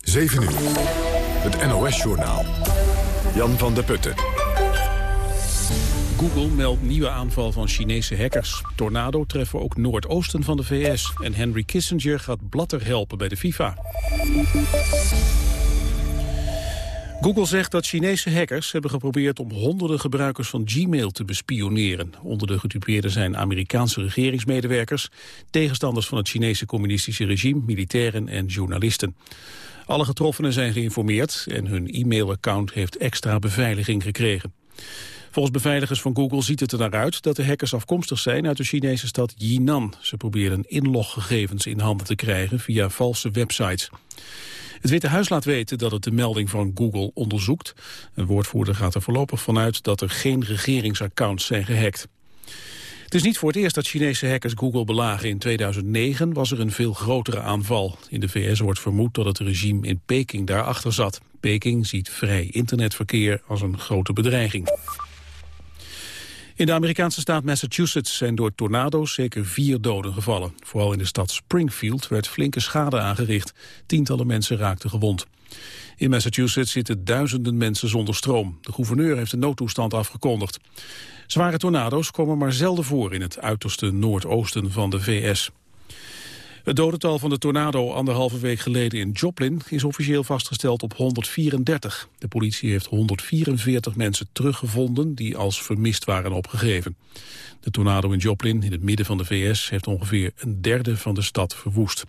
7 uur. Het NOS-journaal. Jan van der Putten. Google meldt nieuwe aanval van Chinese hackers. Tornado treffen ook noordoosten van de VS. En Henry Kissinger gaat Blatter helpen bij de FIFA. Google zegt dat Chinese hackers hebben geprobeerd om honderden gebruikers van Gmail te bespioneren. Onder de gedupeerden zijn Amerikaanse regeringsmedewerkers, tegenstanders van het Chinese communistische regime, militairen en journalisten. Alle getroffenen zijn geïnformeerd en hun e-mailaccount heeft extra beveiliging gekregen. Volgens beveiligers van Google ziet het er naar uit dat de hackers afkomstig zijn uit de Chinese stad Yinan. Ze proberen inloggegevens in handen te krijgen via valse websites. Het Witte Huis laat weten dat het de melding van Google onderzoekt. Een woordvoerder gaat er voorlopig vanuit dat er geen regeringsaccounts zijn gehackt. Het is niet voor het eerst dat Chinese hackers Google belagen. In 2009 was er een veel grotere aanval. In de VS wordt vermoed dat het regime in Peking daarachter zat. Peking ziet vrij internetverkeer als een grote bedreiging. In de Amerikaanse staat Massachusetts zijn door tornado's zeker vier doden gevallen. Vooral in de stad Springfield werd flinke schade aangericht. Tientallen mensen raakten gewond. In Massachusetts zitten duizenden mensen zonder stroom. De gouverneur heeft een noodtoestand afgekondigd. Zware tornado's komen maar zelden voor in het uiterste noordoosten van de VS. Het dodental van de tornado anderhalve week geleden in Joplin is officieel vastgesteld op 134. De politie heeft 144 mensen teruggevonden die als vermist waren opgegeven. De tornado in Joplin in het midden van de VS heeft ongeveer een derde van de stad verwoest.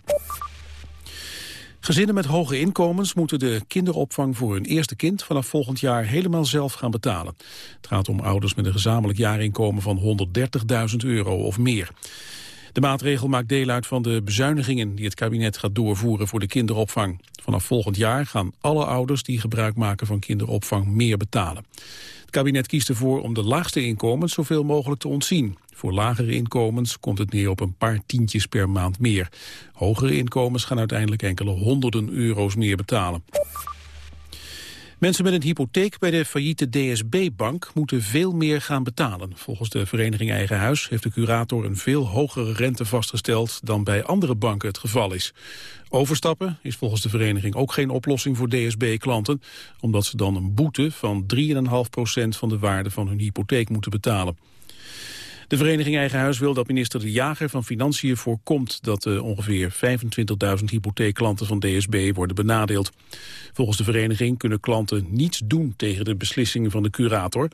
Gezinnen met hoge inkomens moeten de kinderopvang voor hun eerste kind vanaf volgend jaar helemaal zelf gaan betalen. Het gaat om ouders met een gezamenlijk jaarinkomen van 130.000 euro of meer. De maatregel maakt deel uit van de bezuinigingen die het kabinet gaat doorvoeren voor de kinderopvang. Vanaf volgend jaar gaan alle ouders die gebruik maken van kinderopvang meer betalen. Het kabinet kiest ervoor om de laagste inkomens zoveel mogelijk te ontzien. Voor lagere inkomens komt het neer op een paar tientjes per maand meer. Hogere inkomens gaan uiteindelijk enkele honderden euro's meer betalen. Mensen met een hypotheek bij de failliete DSB-bank moeten veel meer gaan betalen. Volgens de vereniging Eigen Huis heeft de curator een veel hogere rente vastgesteld dan bij andere banken het geval is. Overstappen is volgens de vereniging ook geen oplossing voor DSB-klanten, omdat ze dan een boete van 3,5% van de waarde van hun hypotheek moeten betalen. De vereniging Eigen Huis wil dat minister De Jager van Financiën voorkomt dat de ongeveer 25.000 hypotheekklanten van DSB worden benadeeld. Volgens de vereniging kunnen klanten niets doen tegen de beslissingen van de curator,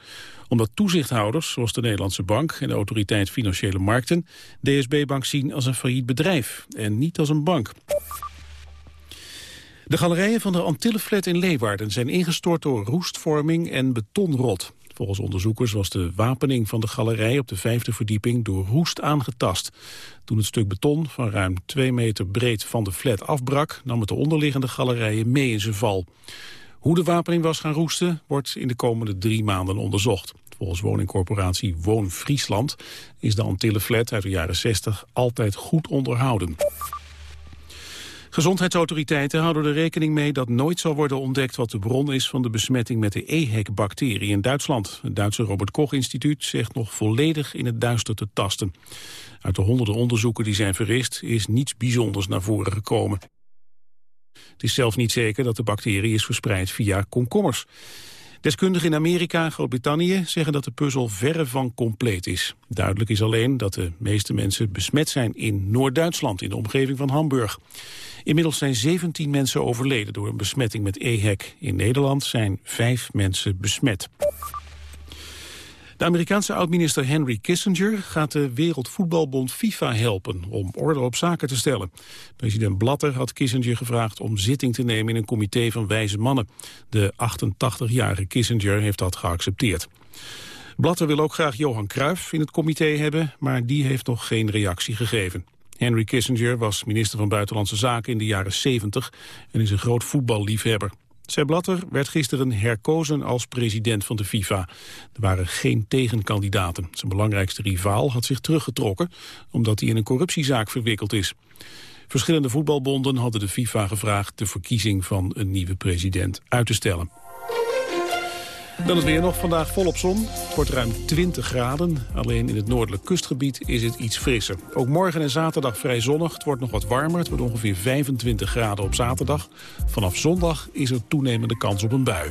omdat toezichthouders zoals de Nederlandse Bank en de Autoriteit Financiële Markten DSB-bank zien als een failliet bedrijf en niet als een bank. De galerijen van de Antillenflat in Leeuwarden zijn ingestort door roestvorming en betonrot. Volgens onderzoekers was de wapening van de galerij op de vijfde verdieping door roest aangetast. Toen het stuk beton van ruim twee meter breed van de flat afbrak, nam het de onderliggende galerijen mee in zijn val. Hoe de wapening was gaan roesten, wordt in de komende drie maanden onderzocht. Volgens woningcorporatie Woon Friesland is de Antillenflat uit de jaren 60 altijd goed onderhouden. Gezondheidsautoriteiten houden er rekening mee dat nooit zal worden ontdekt wat de bron is van de besmetting met de EHEC-bacterie in Duitsland. Het Duitse Robert Koch-instituut zegt nog volledig in het duister te tasten. Uit de honderden onderzoeken die zijn verricht is niets bijzonders naar voren gekomen. Het is zelfs niet zeker dat de bacterie is verspreid via komkommers. Deskundigen in Amerika en Groot-Brittannië zeggen dat de puzzel verre van compleet is. Duidelijk is alleen dat de meeste mensen besmet zijn in Noord-Duitsland, in de omgeving van Hamburg. Inmiddels zijn 17 mensen overleden door een besmetting met EHEC. In Nederland zijn vijf mensen besmet. De Amerikaanse oud-minister Henry Kissinger gaat de Wereldvoetbalbond FIFA helpen om orde op zaken te stellen. President Blatter had Kissinger gevraagd om zitting te nemen in een comité van wijze mannen. De 88-jarige Kissinger heeft dat geaccepteerd. Blatter wil ook graag Johan Cruijff in het comité hebben, maar die heeft nog geen reactie gegeven. Henry Kissinger was minister van Buitenlandse Zaken in de jaren 70 en is een groot voetballiefhebber. Sepp Blatter werd gisteren herkozen als president van de FIFA. Er waren geen tegenkandidaten. Zijn belangrijkste rivaal had zich teruggetrokken... omdat hij in een corruptiezaak verwikkeld is. Verschillende voetbalbonden hadden de FIFA gevraagd... de verkiezing van een nieuwe president uit te stellen. Dan het weer nog vandaag volop zon. Het wordt ruim 20 graden. Alleen in het noordelijk kustgebied is het iets frisser. Ook morgen en zaterdag vrij zonnig. Het wordt nog wat warmer. Het wordt ongeveer 25 graden op zaterdag. Vanaf zondag is er toenemende kans op een bui.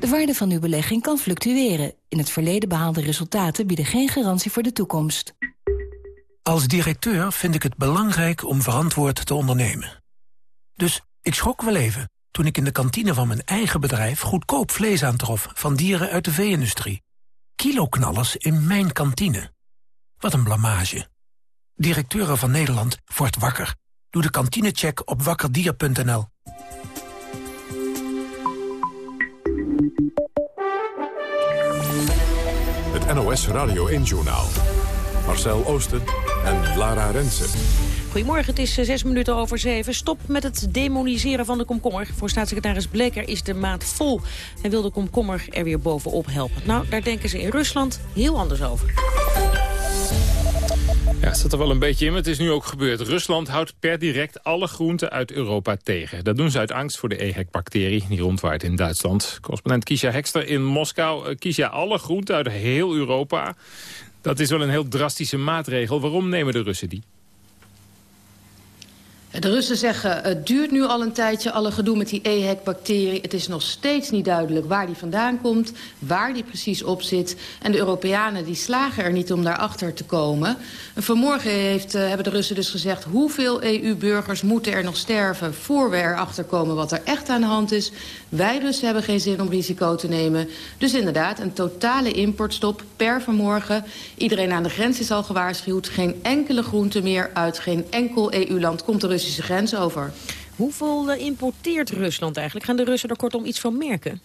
De waarde van uw belegging kan fluctueren. In het verleden behaalde resultaten bieden geen garantie voor de toekomst. Als directeur vind ik het belangrijk om verantwoord te ondernemen. Dus ik schrok wel even toen ik in de kantine van mijn eigen bedrijf... goedkoop vlees aantrof van dieren uit de vee-industrie. Kiloknallers in mijn kantine. Wat een blamage. Directeuren van Nederland wordt wakker. Doe de kantinecheck op wakkerdier.nl. NOS Radio 1-journaal. Marcel Oosten en Lara Rensen. Goedemorgen, het is eh, zes minuten over zeven. Stop met het demoniseren van de komkommer. Voor staatssecretaris Bleker is de maat vol. Hij wil de komkommer er weer bovenop helpen. Nou, daar denken ze in Rusland heel anders over. Ja, het zit er wel een beetje in, maar het is nu ook gebeurd. Rusland houdt per direct alle groenten uit Europa tegen. Dat doen ze uit angst voor de EHEC-bacterie die rondwaart in Duitsland. Correspondent Kisha Hekster in Moskou. Uh, Kisha, alle groenten uit heel Europa. Dat is wel een heel drastische maatregel. Waarom nemen de Russen die? De Russen zeggen, het duurt nu al een tijdje, alle gedoe met die EHEC-bacterie. Het is nog steeds niet duidelijk waar die vandaan komt, waar die precies op zit. En de Europeanen die slagen er niet om daarachter te komen. En vanmorgen heeft, uh, hebben de Russen dus gezegd... hoeveel EU-burgers moeten er nog sterven voor we erachter komen wat er echt aan de hand is. Wij Russen hebben geen zin om risico te nemen. Dus inderdaad, een totale importstop per vanmorgen. Iedereen aan de grens is al gewaarschuwd. Geen enkele groente meer uit geen enkel EU-land komt de Russische grens over. Hoeveel uh, importeert Rusland eigenlijk? Gaan de Russen er kortom iets van merken?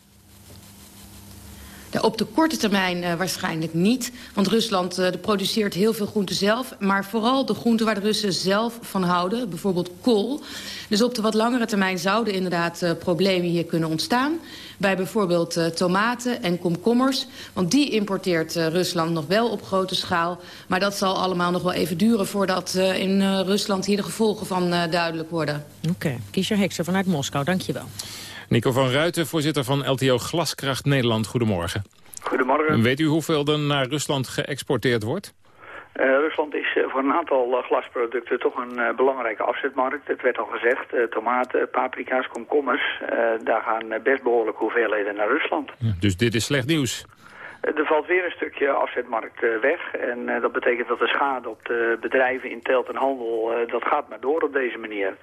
Op de korte termijn uh, waarschijnlijk niet. Want Rusland uh, produceert heel veel groenten zelf. Maar vooral de groenten waar de Russen zelf van houden. Bijvoorbeeld kool. Dus op de wat langere termijn zouden inderdaad uh, problemen hier kunnen ontstaan. Bij bijvoorbeeld tomaten en komkommers. Want die importeert Rusland nog wel op grote schaal. Maar dat zal allemaal nog wel even duren... voordat in Rusland hier de gevolgen van duidelijk worden. Oké, okay. Kiesjer Hekser vanuit Moskou, dankjewel. Nico van Ruiten, voorzitter van LTO Glaskracht Nederland. Goedemorgen. Goedemorgen. Weet u hoeveel er naar Rusland geëxporteerd wordt? Uh, Rusland is uh, voor een aantal uh, glasproducten toch een belangrijke afzetmarkt. Het werd al gezegd, tomaten, paprika's, komkommers. daar gaan best behoorlijke hoeveelheden naar Rusland. Dus dit is slecht nieuws? Er valt weer een stukje afzetmarkt weg. En dat betekent dat de schade op de bedrijven in telt en handel... dat gaat maar door op deze manier.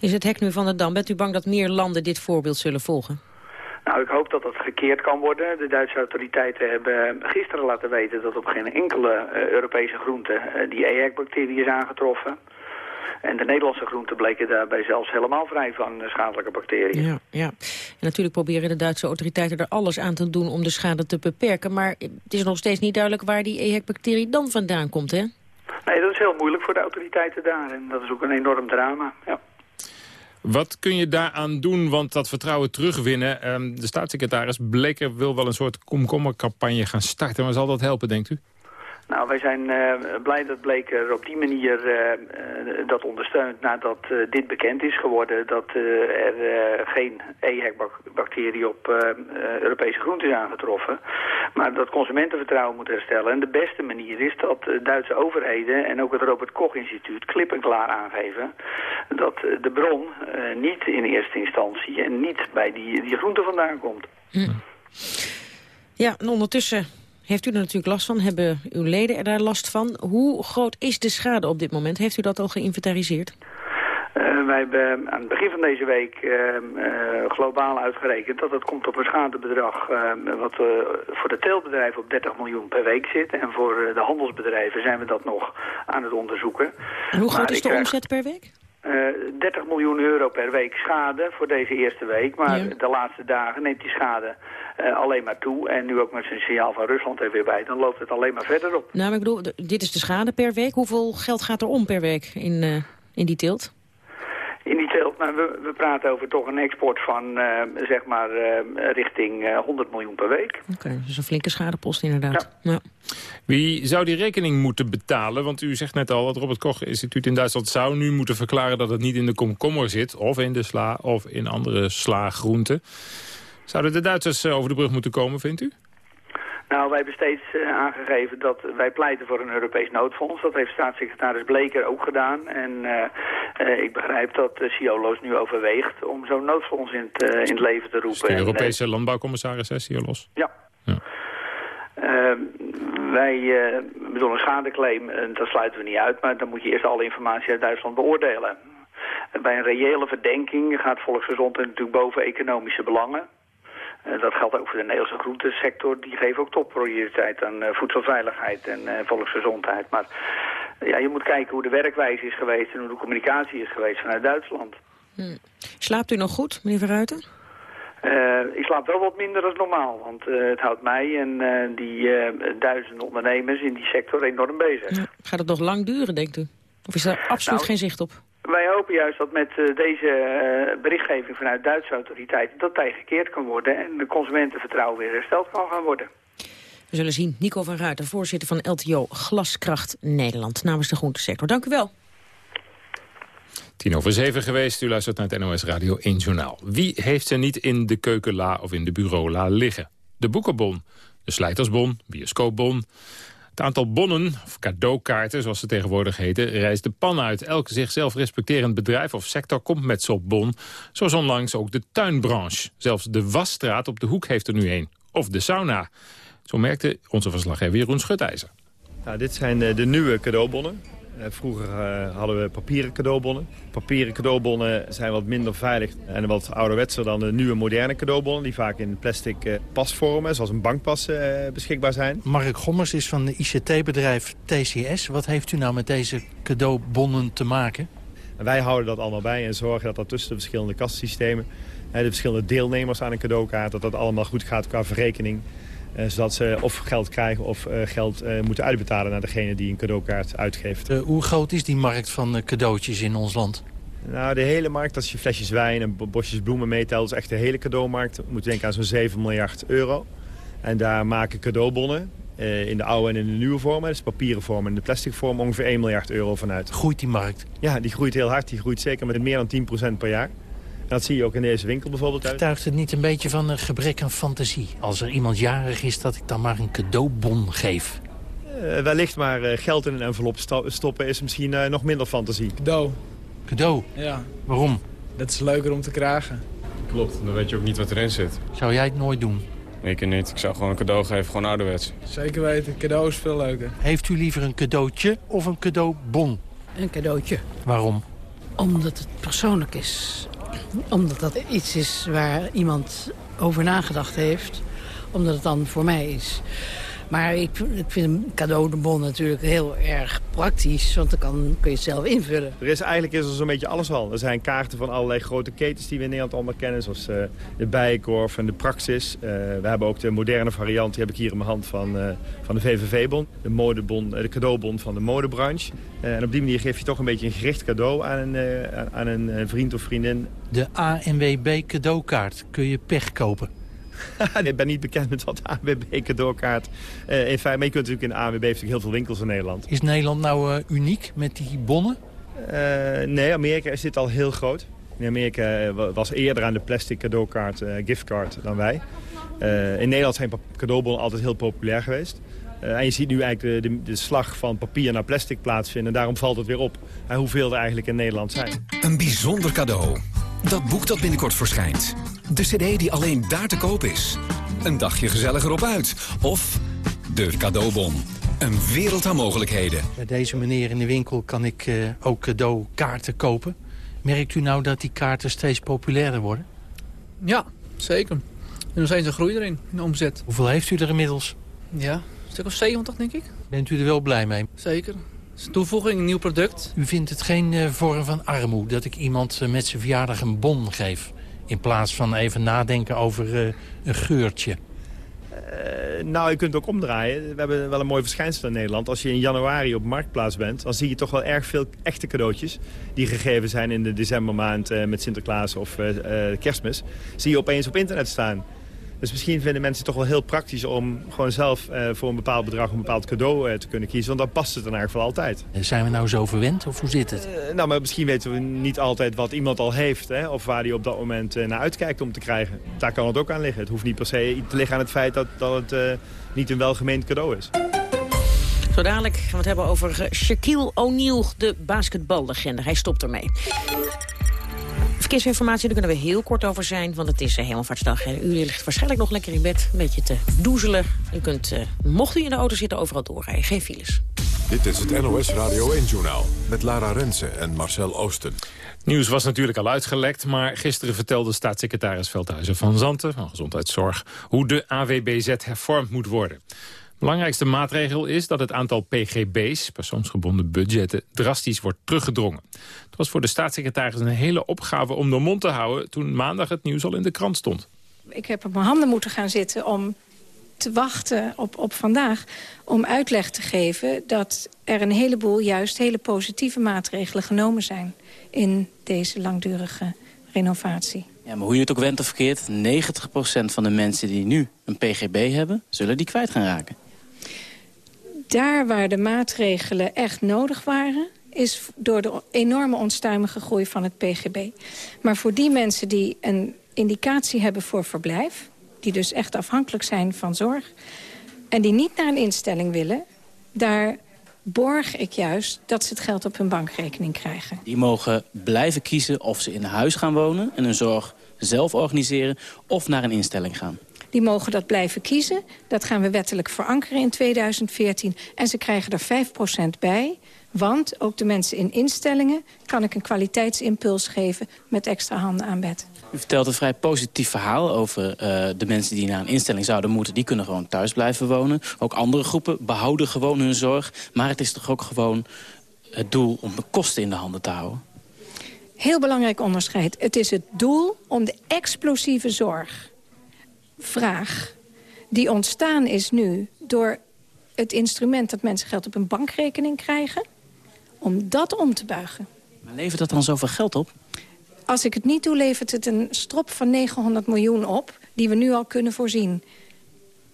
Is het hek nu van de Dam? Bent u bang dat meer landen dit voorbeeld zullen volgen? Nou, ik hoop dat dat gekeerd kan worden. De Duitse autoriteiten hebben gisteren laten weten dat op geen enkele uh, Europese groente uh, die EHEC-bacterie is aangetroffen. En de Nederlandse groenten bleken daarbij zelfs helemaal vrij van uh, schadelijke bacteriën. Ja, ja. En natuurlijk proberen de Duitse autoriteiten er alles aan te doen om de schade te beperken. Maar het is nog steeds niet duidelijk waar die EHEC-bacterie dan vandaan komt, hè? Nee, dat is heel moeilijk voor de autoriteiten daar. En dat is ook een enorm drama, ja. Wat kun je daaraan doen, want dat vertrouwen terugwinnen... Um, de staatssecretaris Bleker wil wel een soort komkommercampagne gaan starten. Maar zal dat helpen, denkt u? Nou, wij zijn uh, blij dat Bleker op die manier uh, dat ondersteunt nadat dit bekend is geworden. Dat er geen EHEC-bacterie op Europese groenten is aangetroffen. Maar dat consumentenvertrouwen moet herstellen. En de beste manier is dat Duitse overheden en ook het Robert Koch-instituut klip en klaar aangeven... dat de bron niet in eerste instantie en niet bij die, die groenten vandaan komt. Ja, en ondertussen heeft u er natuurlijk last van? Hebben uw leden er daar last van? Hoe groot is de schade op dit moment? Heeft u dat al geïnventariseerd? Uh, wij hebben aan het begin van deze week uh, uh, globaal uitgerekend dat het komt op een schadebedrag wat voor de teelbedrijven op 30 miljoen per week zit. En voor de handelsbedrijven zijn we dat nog aan het onderzoeken. En hoe groot maar is de krijg... omzet per week? 30 miljoen euro per week schade voor deze eerste week. Maar Ja. de laatste dagen neemt die schade eh, alleen maar toe. En nu ook met zijn signaal van Rusland er weer bij. Dan loopt het alleen maar verder op. Nou, maar ik bedoel, dit is de schade per week. Hoeveel geld gaat er om per week in, eh, in die teelt? In die teelt, maar we, we praten over toch een export van eh, zeg maar eh, richting eh, 100 miljoen per week. Oké, dus een flinke schadepost inderdaad. Ja. Wie zou die rekening moeten betalen? Want u zegt net al, het Robert Koch Instituut in Duitsland zou nu moeten verklaren dat het niet in de komkommer zit. Of in de sla, of in andere slagroenten. Zouden de Duitsers eh, over de brug moeten komen, vindt u? Nou, wij hebben steeds eh, aangegeven dat wij pleiten voor een Europees noodfonds. Dat heeft staatssecretaris Bleker ook gedaan. En eh, eh, ik begrijp dat uh, Ciolo's nu overweegt om zo'n noodfonds in het, in het leven te roepen. de Europese en, landbouwcommissaris, hè, Ciolos? Ja. ja. Uh, wij bedoelen een schadeclaim, dat sluiten we niet uit, maar dan moet je eerst alle informatie uit Duitsland beoordelen. Bij een reële verdenking gaat volksgezondheid natuurlijk boven economische belangen. Uh, dat geldt ook voor de Nederlandse groentesector. Die geven ook topprioriteit aan uh, voedselveiligheid en uh, volksgezondheid. Maar ja, je moet kijken hoe de werkwijze is geweest en hoe de communicatie is geweest vanuit Duitsland. Hm. Slaapt u nog goed, meneer Verruiten? Uh, ik slaap wel wat minder dan normaal, want uh, het houdt mij en uh, die duizenden ondernemers in die sector enorm bezig. Ja. Gaat het nog lang duren, denkt u? Of is daar absoluut nou, geen zicht op? Hopen juist dat met deze berichtgeving vanuit Duitse autoriteiten dat tegengekeerd kan worden en de consumentenvertrouwen weer hersteld kan gaan worden. We zullen zien. Nico van Ruiter, voorzitter van LTO Glaskracht Nederland namens de groentesector. Dank u wel. Tien over zeven geweest. U luistert naar het NOS Radio 1 Journaal. Wie heeft ze niet in de keukenla of in de bureaula liggen? De boekenbon, de slijtersbon, bioscoopbon. Het aantal bonnen, of cadeaukaarten zoals ze tegenwoordig heten... reist de pan uit. Elk zichzelf respecterend bedrijf of sector komt met zo'n bon. Zoals onlangs ook de tuinbranche. Zelfs de wasstraat op de hoek heeft er nu een. Of de sauna. Zo merkte onze verslaggever Jeroen Schutijzer. Nou, dit zijn de nieuwe cadeaubonnen. Vroeger uh, hadden we papieren cadeaubonnen. Papieren cadeaubonnen zijn wat minder veilig en wat ouderwetser dan de nieuwe moderne cadeaubonnen... die vaak in plastic uh, pasvormen, zoals een bankpas, beschikbaar zijn. Mark Gommers is van de ICT-bedrijf TCS. Wat heeft u nou met deze cadeaubonnen te maken? En wij houden dat allemaal bij en zorgen dat dat tussen de verschillende kassystemen... de verschillende deelnemers aan een cadeaukaart, dat dat allemaal goed gaat qua verrekening... Uh, zodat ze of geld krijgen of uh, geld uh, moeten uitbetalen naar degene die een cadeaukaart uitgeeft. hoe groot is die markt van cadeautjes in ons land? Nou, de hele markt, als je flesjes wijn en bosjes bloemen meetelt... is echt de hele cadeaumarkt. We moeten denken aan zo'n 7 miljard euro. En daar maken cadeaubonnen in de oude en in de nieuwe vorm... dus papieren vorm en de plastic vorm ongeveer 1 miljard euro vanuit. Groeit die markt? Ja, die groeit heel hard. Die groeit zeker met meer dan 10% per jaar. Dat zie je ook in deze winkel bijvoorbeeld uit. Getuigt het niet een beetje van een gebrek aan fantasie? Als er iemand jarig is, dat ik dan maar een cadeaubon geef. Uh, wellicht maar uh, geld in een envelop stoppen is misschien uh, nog minder fantasie. Cadeau. Cadeau? Ja. Waarom? Dat is leuker om te krijgen. Klopt, dan weet je ook niet wat erin zit. Zou jij het nooit doen? Ik niet. Ik zou gewoon een cadeau geven, gewoon ouderwets. Zeker weten, cadeau is veel leuker. Heeft u liever een cadeautje of een cadeaubon? Een cadeautje. Waarom? Omdat het persoonlijk is omdat dat iets is waar iemand over nagedacht heeft. Omdat het dan voor mij is. Maar ik, ik vind een cadeaubon natuurlijk heel erg praktisch. Want dan kan, kun je het zelf invullen. Er is eigenlijk is er zo'n beetje alles al. Er zijn kaarten van allerlei grote ketens die we in Nederland allemaal kennen. Zoals uh, de Bijenkorf en de Praxis. Uh, we hebben ook de moderne variant. Die heb ik hier in mijn hand van, uh, van de VVV-bon. De, modebon, de cadeaubon van de modebranche. en op die manier geef je toch een beetje een gericht cadeau aan een, aan een vriend of vriendin. De ANWB cadeaukaart kun je pech kopen. ik ben niet bekend met wat ANWB cadeaukaart. Uh, in feite, maar je kunt natuurlijk in de ANWB heeft heel veel winkels in Nederland. Is Nederland nou uh, uniek met die bonnen? Uh, nee, Amerika is dit al heel groot. In Amerika was eerder aan de plastic cadeaukaart, giftcard dan wij. in Nederland zijn cadeaubonnen altijd heel populair geweest. en je ziet nu eigenlijk de, de, de, slag van papier naar plastic plaatsvinden. Daarom valt het weer op hoeveel er eigenlijk in Nederland zijn. Een bijzonder cadeau. Dat boek dat binnenkort verschijnt. De cd die alleen daar te koop is. Een dagje gezelliger op uit. Of de cadeaubon. Een wereld aan mogelijkheden. Bij deze meneer in de winkel kan ik uh, ook cadeaukaarten kopen. Merkt u nou dat die kaarten steeds populairder worden? Ja, zeker. En nog steeds een groei erin, in de omzet. Hoeveel heeft u er inmiddels? Ja, een stuk of 70 denk ik. Bent u er wel blij mee? Zeker. Is een toevoeging, een nieuw product. U vindt het geen uh, vorm van armoede dat ik iemand uh, met zijn verjaardag een bon geef... in plaats van even nadenken over uh, een geurtje? nou, je kunt het ook omdraaien. We hebben wel een mooi verschijnsel in Nederland. Als je in januari op Marktplaats bent... dan zie je toch wel erg veel echte cadeautjes... die gegeven zijn in de decembermaand met Sinterklaas of kerstmis. Zie je opeens op internet staan. Dus misschien vinden mensen het toch wel heel praktisch om gewoon zelf uh, voor een bepaald bedrag een bepaald cadeau uh, te kunnen kiezen. Want dan past het in ieder geval altijd. Zijn we nou zo verwend of hoe zit het? Uh, nou, maar misschien weten we niet altijd wat iemand al heeft. Hè, of waar hij op dat moment naar uitkijkt om te krijgen. Daar kan het ook aan liggen. Het hoeft niet per se te liggen aan het feit dat, dat het niet een welgemeend cadeau is. Zo dadelijk gaan we het hebben over Shaquille O'Neal, de basketballegende. Hij stopt ermee. Verkeersinformatie, daar kunnen we heel kort over zijn, want het is uh, hemelvaartsdag. En u ligt waarschijnlijk nog lekker in bed, een beetje te doezelen. U kunt, uh, mocht u in de auto zitten, overal doorrijden. Geen files. Dit is het NOS Radio 1-journaal met Lara Rensen en Marcel Oosten. Nieuws was natuurlijk al uitgelekt, maar gisteren vertelde staatssecretaris Veldhuizen van Zanten van Gezondheidszorg hoe de AWBZ hervormd moet worden. Belangrijkste maatregel is dat het aantal pgb's, persoonsgebonden budgetten, drastisch wordt teruggedrongen. Het was voor de staatssecretaris een hele opgave om de mond te houden toen maandag het nieuws al in de krant stond. Ik heb op mijn handen moeten gaan zitten om te wachten op, op vandaag... om uitleg te geven dat er een heleboel juist hele positieve maatregelen genomen zijn... in deze langdurige renovatie. Ja, maar hoe je het ook went of verkeerd... 90% van de mensen die nu een PGB hebben, zullen die kwijt gaan raken daar waar de maatregelen echt nodig waren is door de enorme onstuimige groei van het PGB. Maar voor die mensen die een indicatie hebben voor verblijf... die dus echt afhankelijk zijn van zorg... en die niet naar een instelling willen... daar borg ik juist dat ze het geld op hun bankrekening krijgen. Die mogen blijven kiezen of ze in huis gaan wonen... en hun zorg zelf organiseren of naar een instelling gaan. Die mogen dat blijven kiezen. Dat gaan we wettelijk verankeren in 2014. En ze krijgen er 5% bij. Want ook de mensen in instellingen kan ik een kwaliteitsimpuls geven met extra handen aan bed. U vertelt een vrij positief verhaal over uh, de mensen die naar een instelling zouden moeten. Die kunnen gewoon thuis blijven wonen. Ook andere groepen behouden gewoon hun zorg. Maar het is toch ook gewoon het doel om de kosten in de handen te houden? Heel belangrijk onderscheid. Het is het doel om de explosieve zorg vraag die ontstaan is nu door het instrument dat mensen geld op een bankrekening krijgen... om dat om te buigen. Maar levert dat dan zoveel geld op? Als ik het niet doe, levert het een strop van 900 miljoen op... die we nu al kunnen voorzien.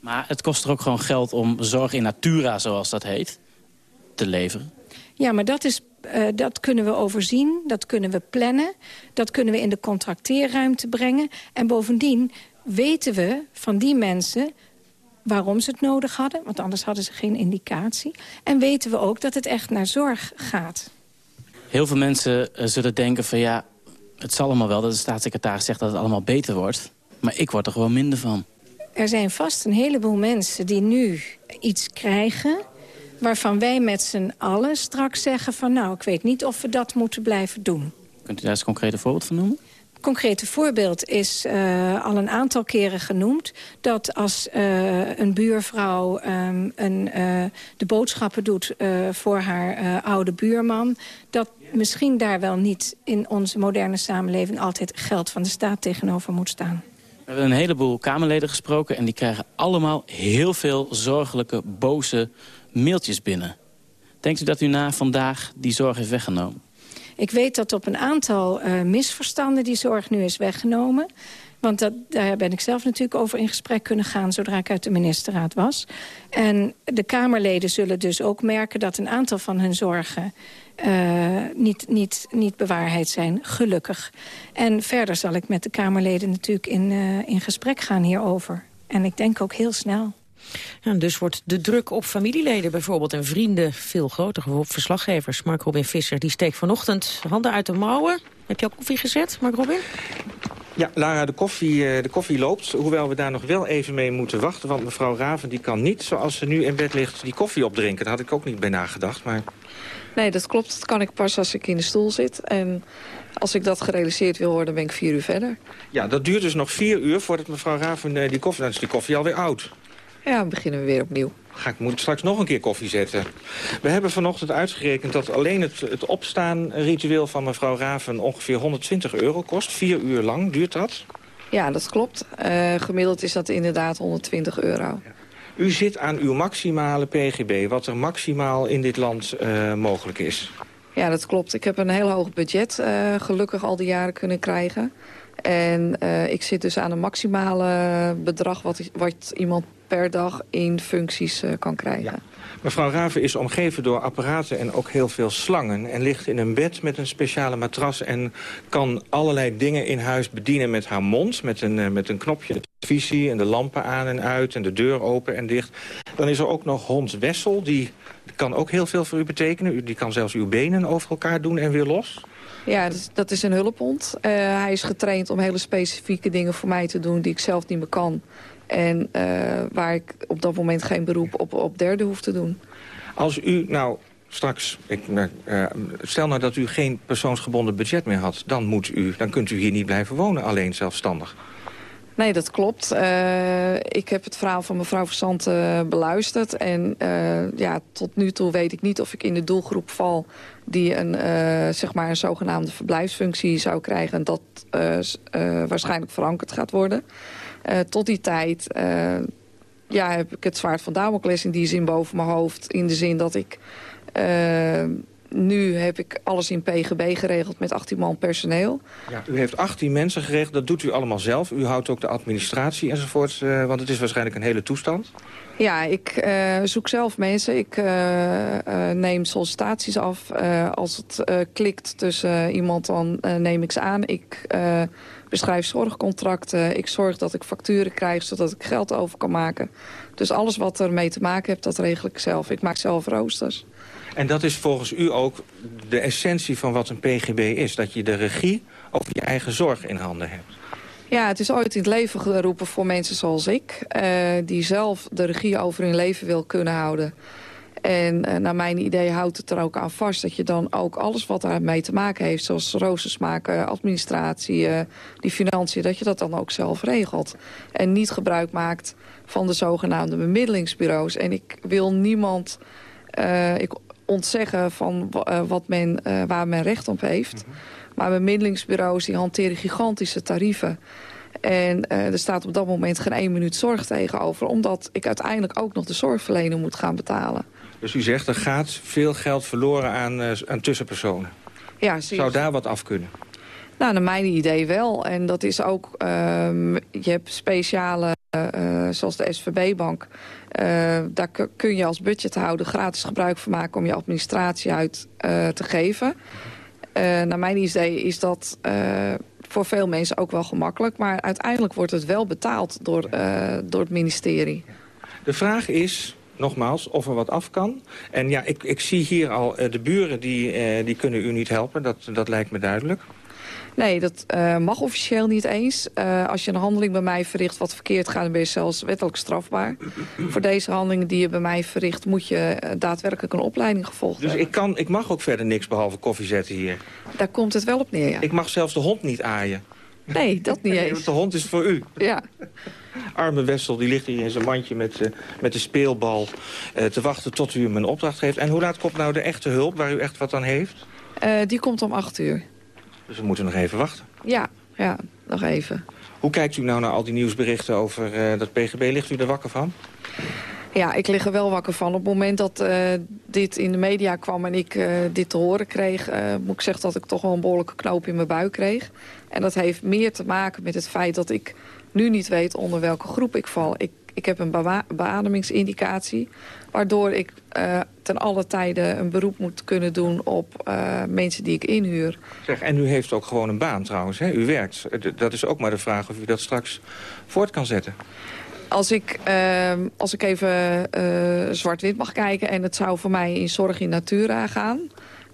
Maar het kost er ook gewoon geld om zorg in natura, zoals dat heet, te leveren? Ja, maar dat, is, uh, dat kunnen we overzien, dat kunnen we plannen... dat kunnen we in de contracteerruimte brengen. En bovendien weten we van die mensen waarom ze het nodig hadden. Want anders hadden ze geen indicatie. En weten we ook dat het echt naar zorg gaat. Heel veel mensen eh, zullen denken van ja, het zal allemaal wel dat de staatssecretaris zegt dat het allemaal beter wordt. Maar ik word er gewoon minder van. Er zijn vast een heleboel mensen die nu iets krijgen waarvan wij met z'n allen straks zeggen van... nou, ik weet niet of we dat moeten blijven doen. Kunt u daar eens een concreet voorbeeld van noemen? Concrete voorbeeld is uh, al een aantal keren genoemd... dat als uh, een buurvrouw um, een, uh, de boodschappen doet voor haar oude buurman... dat misschien daar wel niet in onze moderne samenleving... altijd geld van de staat tegenover moet staan. We hebben een heleboel Kamerleden gesproken... en die krijgen allemaal heel veel zorgelijke, boze mailtjes binnen. Denkt u dat u na vandaag die zorg heeft weggenomen? Ik weet dat op een aantal uh, misverstanden die zorg nu is weggenomen. Want dat, daar ben ik zelf natuurlijk over in gesprek kunnen gaan... zodra ik uit de ministerraad was. En de Kamerleden zullen dus ook merken dat een aantal van hun zorgen... Uh, niet, niet, niet bewaarheid zijn, gelukkig. En verder zal ik met de Kamerleden natuurlijk in, uh, in gesprek gaan hierover. En ik denk ook heel snel. Ja, dus wordt de druk op familieleden bijvoorbeeld en vrienden veel groter. Op verslaggevers. Mark Robin Visser die steekt vanochtend handen uit de mouwen. Heb je al koffie gezet, Mark Robin? Ja, Lara, de koffie, eh, de koffie loopt. Hoewel we daar nog wel even mee moeten wachten. Want mevrouw Raven die kan niet, zoals ze nu in bed ligt, die koffie opdrinken. Daar had ik ook niet bij nagedacht. Maar... Nee, dat klopt. Dat kan ik pas als ik in de stoel zit. En als ik dat gerealiseerd wil worden, ben ik vier uur verder. Ja, dat duurt dus nog vier uur voordat mevrouw Raven eh, die koffie... Dan is die koffie alweer oud. Ja, dan beginnen we weer opnieuw. Ga ik moet straks nog een keer koffie zetten. We hebben vanochtend uitgerekend dat alleen het, het opstaan-ritueel van mevrouw Raven ongeveer 120 euro kost. Vier uur lang duurt dat. Ja, dat klopt. Uh, gemiddeld is dat inderdaad 120 euro. U zit aan uw maximale PGB, wat er maximaal in dit land uh, mogelijk is. Ja, dat klopt. Ik heb een heel hoog budget uh, gelukkig al die jaren kunnen krijgen. En ik zit dus aan een maximale bedrag wat, wat iemand per dag in functies uh, kan krijgen. Ja. Mevrouw Raven is omgeven door apparaten en ook heel veel slangen... en ligt in een bed met een speciale matras... en kan allerlei dingen in huis bedienen met haar mond... met een, uh, met een knopje de televisie en de lampen aan en uit... en de deur open en dicht. Dan is er ook nog hond Wessel, die kan ook heel veel voor u betekenen. Die kan zelfs uw benen over elkaar doen en weer los. Ja, dat is, een hulphond. Uh, hij is getraind om hele specifieke dingen voor mij te doen... die ik zelf niet meer kan. En uh, waar ik op dat moment geen beroep op, op derde hoef te doen. Als u nou straks, ik, uh, stel nou dat u geen persoonsgebonden budget meer had... Dan, moet u, dan kunt u hier niet blijven wonen, alleen zelfstandig. Nee, dat klopt. Uh, ik heb het verhaal van mevrouw Verzant uh, beluisterd. En uh, ja, tot nu toe weet ik niet of ik in de doelgroep val... die een, zeg maar een zogenaamde verblijfsfunctie zou krijgen... en dat waarschijnlijk verankerd gaat worden. Tot die tijd ja, heb ik het zwaard van Damocles in die zin boven mijn hoofd. In de zin dat ik nu heb ik alles in PGB geregeld met 18 man personeel. Ja, u heeft 18 mensen geregeld, dat doet u allemaal zelf. U houdt ook de administratie enzovoort, uh, want het is waarschijnlijk een hele toestand. Ja, ik uh, zoek zelf mensen. Ik neem sollicitaties af. als het klikt tussen iemand, dan neem ik ze aan. Ik beschrijf zorgcontracten. Ik zorg dat ik facturen krijg, zodat ik geld over kan maken. Dus alles wat ermee te maken heeft, dat regel ik zelf. Ik maak zelf roosters. En dat is volgens u ook de essentie van wat een PGB is. Dat je de regie over je eigen zorg in handen hebt. Ja, het is ooit in het leven geroepen voor mensen zoals ik... Uh, die zelf de regie over hun leven wil kunnen houden. En uh, naar mijn idee houdt het er ook aan vast... dat je dan ook alles wat daarmee te maken heeft... zoals roosters maken, administratie, uh, die financiën... dat je dat dan ook zelf regelt. En niet gebruik maakt van de zogenaamde bemiddelingsbureaus. En ik wil niemand... Uh, ik ontzeggen van wat men, waar men recht op heeft. Mm -hmm. Maar bemiddelingsbureaus die hanteren gigantische tarieven. En uh, er staat op dat moment geen één minuut zorg tegenover. Omdat ik uiteindelijk ook nog de zorgverlener moet gaan betalen. Dus u zegt er gaat veel geld verloren aan, aan tussenpersonen. Ja, Zou daar wat af kunnen? Nou, naar mijn idee wel. En dat is ook, um, je hebt speciale, uh, zoals de SVB-bank... Uh, daar kun je als budgethouder gratis gebruik van maken... om je administratie uit te geven. Naar mijn idee is dat voor veel mensen ook wel gemakkelijk. Maar uiteindelijk wordt het wel betaald door, door het ministerie. De vraag is, nogmaals, of er wat af kan. En ja, ik, ik zie hier al de buren, die, die kunnen u niet helpen. Dat, dat lijkt me duidelijk. Nee, dat uh, mag officieel niet eens. Uh, als je een handeling bij mij verricht wat verkeerd gaat... dan ben je zelfs wettelijk strafbaar. Voor deze handelingen die je bij mij verricht... moet je uh, daadwerkelijk een opleiding gevolgd dus hebben. Dus ik, kan, ik mag ook verder niks behalve koffie zetten hier? Daar komt het wel op neer, ja. Ik mag zelfs de hond niet aaien? Nee, dat niet eens. de hond is voor u? Ja. Arme Wessel die ligt hier in zijn mandje met, uh, met de speelbal... Uh, te wachten tot u hem een opdracht geeft. En hoe laat komt nou de echte hulp, waar u echt wat aan heeft? Uh, die komt om acht uur. Dus we moeten nog even wachten. Ja, ja, nog even. Hoe kijkt u nou naar al die nieuwsberichten over dat PGB? Ligt u er wakker van? Ja, ik lig er wel wakker van. Op het moment dat uh, dit in de media kwam en ik uh, dit te horen kreeg... moet ik zeggen dat ik toch wel een behoorlijke knoop in mijn buik kreeg. En dat heeft meer te maken met het feit dat ik nu niet weet onder welke groep ik val. Ik, ik heb een beademingsindicatie, waardoor ik uh, ten alle tijde een beroep moet kunnen doen op uh, mensen die ik inhuur. Zeg, en u heeft ook gewoon een baan trouwens, hè? U werkt. Dat is ook maar de vraag of u dat straks voort kan zetten. Als ik, uh, als ik even uh, zwart-wit mag kijken en het zou voor mij in zorg in natura gaan...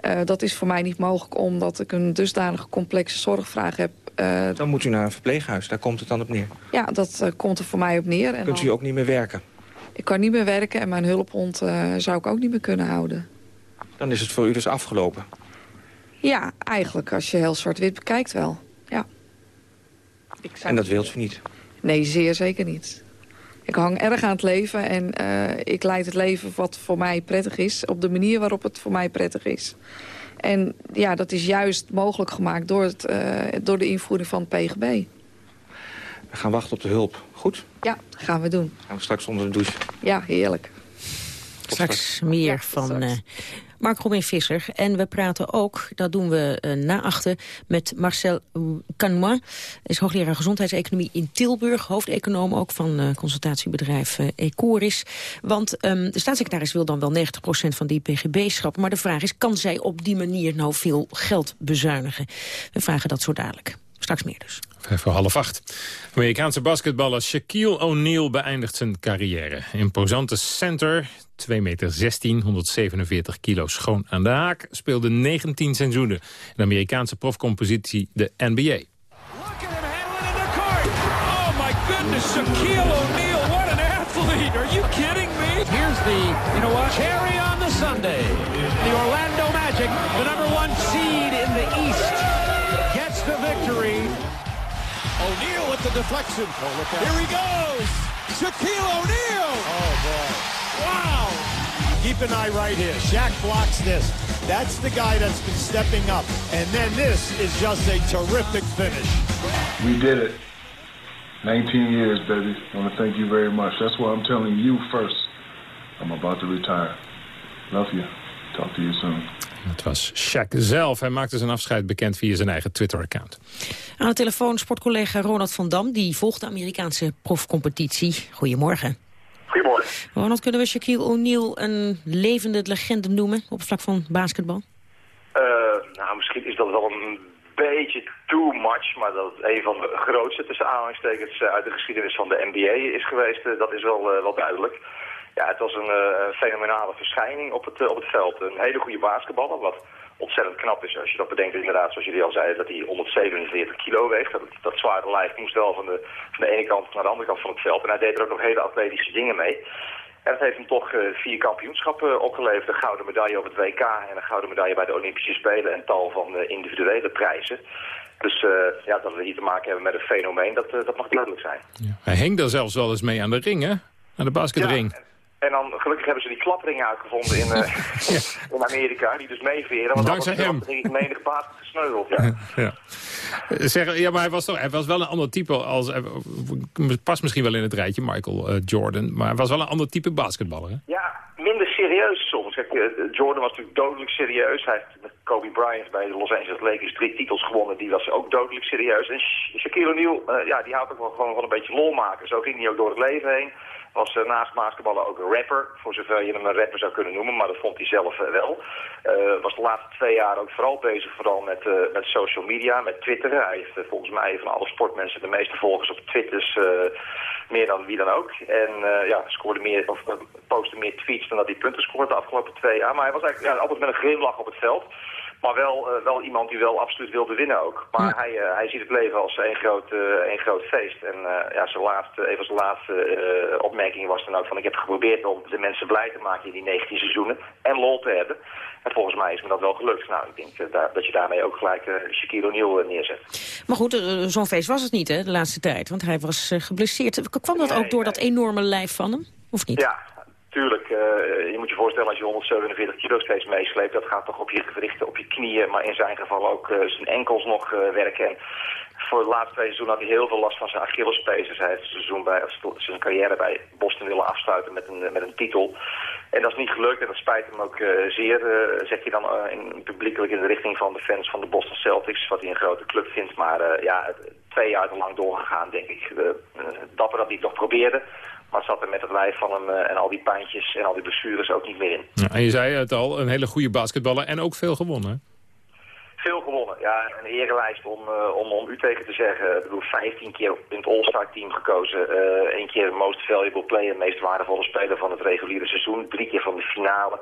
Uh, dat is voor mij niet mogelijk omdat ik een dusdanige complexe zorgvraag heb Uh, dan moet u naar een verpleeghuis, daar komt het dan op neer. Ja, dat uh, komt er voor mij op neer. En Kunt u ook niet meer werken? Ik kan niet meer werken en mijn hulphond uh, zou ik ook niet meer kunnen houden. Dan is het voor u dus afgelopen? Ja, eigenlijk als je heel zwart-wit bekijkt wel, ja. en dat wilt u niet? Nee, zeer zeker niet. Ik hang erg aan het leven en ik leid het leven wat voor mij prettig is. Op de manier waarop het voor mij prettig is. En ja, dat is juist mogelijk gemaakt door, het, door de invoering van het PGB. We gaan wachten op de hulp. Goed? Ja, gaan we doen. Gaan we straks onder de douche. Ja, heerlijk. Straks meer van uh, Mark Robin Visser. En we praten ook, dat doen we uh, na achter, met Marcel Canois. is hoogleraar gezondheidseconomie in Tilburg. Hoofdeconoom ook van uh, consultatiebedrijf Ecoris. Want um, de staatssecretaris wil dan wel 90% van die PGB schrappen. Maar de vraag is, kan zij op die manier nou veel geld bezuinigen? We vragen dat zo dadelijk. Straks meer dus. Vijf voor half acht. Amerikaanse basketballer Shaquille O'Neal beëindigt zijn carrière. Imposante center, 2 meter 16, 147 kilo schoon aan de haak... speelde 19 seizoenen in de Amerikaanse profcompositie de NBA. Oh my goodness, Shaquille O'Neal, what an athlete! Are you kidding me? Here's the, you know what, cherry on the Sunday. The Orlando Magic, the number one seed in the East, gets the victory. O'Neal with the deflection. Oh, Here he goes. Shaquille O'Neal. Oh, boy. Wow. Keep an eye right here. Shaq blocks this. That's the guy that's been stepping up. And then this is just a terrific finish. We did it. 19 years, baby. I want to thank you very much. That's why I'm telling you first. I'm about to retire. Love you. Talk to you soon. Het was Shaq zelf. Hij maakte zijn afscheid bekend via zijn eigen Twitter-account. Aan de telefoon sportcollega Ronald van Dam. Die volgt de Amerikaanse profcompetitie. Goedemorgen. Ronald, kunnen we Shaquille O'Neal een levende legende noemen op het vlak van basketbal? Uh, nou, misschien is dat wel een beetje too much, maar dat het een van de grootste tussen aanhalingstekens uit de geschiedenis van de NBA is geweest, dat is wel, wel duidelijk. Ja, het was een uh, fenomenale verschijning op het, op het veld. Een hele goede basketballer, wat ontzettend knap is. Als je dat bedenkt, inderdaad, zoals jullie al zeiden, dat hij 147 kilo weegt. Dat, dat zware lijf moest wel van de, van de ene kant naar de andere kant van het veld. En hij deed er ook nog hele atletische dingen mee. En dat heeft hem toch uh, vier kampioenschappen opgeleverd. Een gouden medaille op het WK en een gouden medaille bij de Olympische Spelen. En tal van uh, individuele prijzen. Dus uh, ja, dat we hier te maken hebben met een fenomeen, dat, dat mag duidelijk zijn. Ja. Hij hing daar zelfs wel eens mee aan de ring, hè? Aan de basketring. Ja, en dan, gelukkig hebben ze die klapringen uitgevonden in, uh, in Amerika, die dus meeveren. Want Dankzij hem. ging menig paard gesneuveld, ja. ja. Zeg, ja, maar hij was, toch, hij was wel een ander type als... Past misschien wel in het rijtje, Michael uh, Jordan. Maar hij was wel een ander type basketballer, hè? Ja, minder serieus soms. Kijk, uh, Jordan was natuurlijk dodelijk serieus. Hij heeft met Kobe Bryant bij de Los Angeles Lakers drie titels gewonnen. Die was ook dodelijk serieus. En Shaquille O'Neal, ja, die houdt ook wel gewoon van een beetje lol maken. Zo ging hij ook door het leven heen was uh, naast basketballen ook een rapper. Voor zover je hem een rapper zou kunnen noemen, maar dat vond hij zelf uh, wel. Uh, was de laatste twee jaar ook vooral bezig vooral met, met social media, met Twitter. Hij heeft volgens mij van alle sportmensen de meeste volgers op Twitters, meer dan wie dan ook. En ja, scoorde meer, of postte meer tweets dan dat hij punten scoorde de afgelopen twee jaar. Maar hij was eigenlijk ja, altijd met een glimlach op het veld. Maar wel, uh, wel iemand die wel absoluut wilde winnen ook. Maar ja. hij, uh, hij ziet het leven als één groot, uh, één groot feest. En ja, zijn laatste, een van zijn laatste opmerkingen was dan ook van... ik heb geprobeerd om de mensen blij te maken in die 19 seizoenen en lol te hebben. En volgens mij is me dat wel gelukt. Nou, ik denk dat, dat je daarmee ook gelijk Shaquille O'Neal neerzet. Maar goed, zo'n feest was het niet hè, de laatste tijd. Want hij was geblesseerd. Kwam dat ook door dat enorme lijf van hem? Of niet? Ja, Tuurlijk, je moet je voorstellen als je 147 kilo steeds meesleept, dat gaat toch op je gewrichten, op je knieën, maar in zijn geval ook uh, zijn enkels nog uh, werken. En voor de laatste twee seizoenen had hij heel veel last van zijn Achillespees. Hij heeft seizoen bij, zijn carrière bij Boston willen afsluiten met een, met een titel. En dat is niet gelukt en dat spijt hem ook zeer, zegt hij dan in, publiekelijk in de richting van de fans van de Boston Celtics, wat hij een grote club vindt. Maar ja, twee jaar te lang doorgegaan, denk ik. dapper dat hij het toch probeerde. Maar zat er met het lijf van hem uh, en al die pijntjes en al die blessures ook niet meer in. Ja, en je zei het al, een hele goede basketballer en ook veel gewonnen. Veel gewonnen, ja. Een erenlijst om, uh, om, om u tegen te zeggen. Ik bedoel, 15 keer in het All-Star team gekozen. Eén uh, keer most valuable player, meest waardevolle speler van het reguliere seizoen. Drie keer van de finale.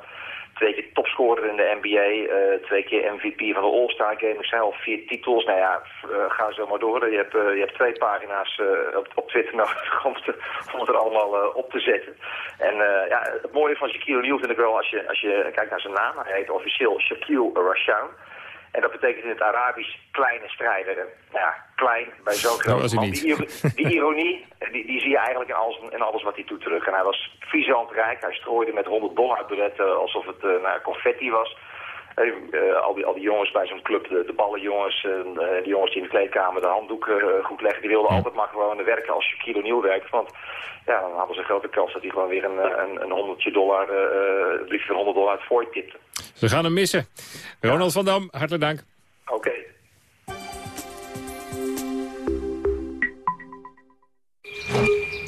Twee keer topscorer in de NBA. Uh, twee keer MVP van de All-Star Game. Al vier titels. Nou ja, uh, ga zo maar door. Je hebt, uh, je hebt twee pagina's op, op Twitter nodig om, te, om het er allemaal op te zetten. En ja, het mooie van Shaquille O'Neal vind ik wel als je, als je kijkt naar zijn naam. Hij heet officieel Shaquille Rashawn. En dat betekent in het Arabisch kleine strijder. Nou ja, klein bij zo'n was grote man. Die, die ironie, die, die zie je eigenlijk in alles, in alles wat hij doet terug. En hij was visant rijk. Hij strooide met 100 dollar alsof het nou, confetti was. Eh, eh, al, die, al die jongens bij zo'n club, de, de ballenjongens, en eh, die jongens die in de kleedkamer de handdoeken eh, goed leggen, die wilden altijd maar gewoon werken als Shaquille O'Neal werkt. Want ja, dan hadden ze een grote kans dat hij gewoon weer een, eh, een, een honderdje dollar, eh, eh, een briefje van 100 dollar uit fooi tipte. Ze gaan hem missen. Ronald van Dam, hartelijk dank. Oké.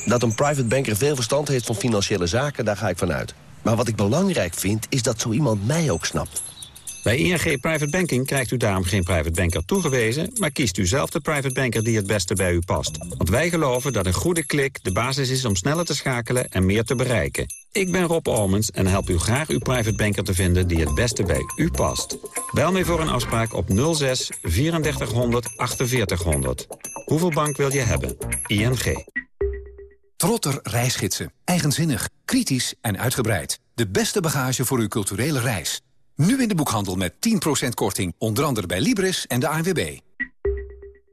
Dat een private banker veel verstand heeft van financiële zaken, daar ga ik vanuit. Maar wat ik belangrijk vind, is dat zo iemand mij ook snapt. Bij ING Private Banking krijgt u daarom geen private banker toegewezen... maar kiest u zelf de private banker die het beste bij u past. Want wij geloven dat een goede klik de basis is om sneller te schakelen en meer te bereiken. Ik ben Rob Almens en help u graag uw private banker te vinden die het beste bij u past. Bel mij voor een afspraak op 06 3400 4800. Hoeveel bank wil je hebben? ING. Trotter reisgidsen. Eigenzinnig, kritisch en uitgebreid. De beste bagage voor uw culturele reis. Nu in de boekhandel met 10% korting. Onder andere bij Libris en de ANWB.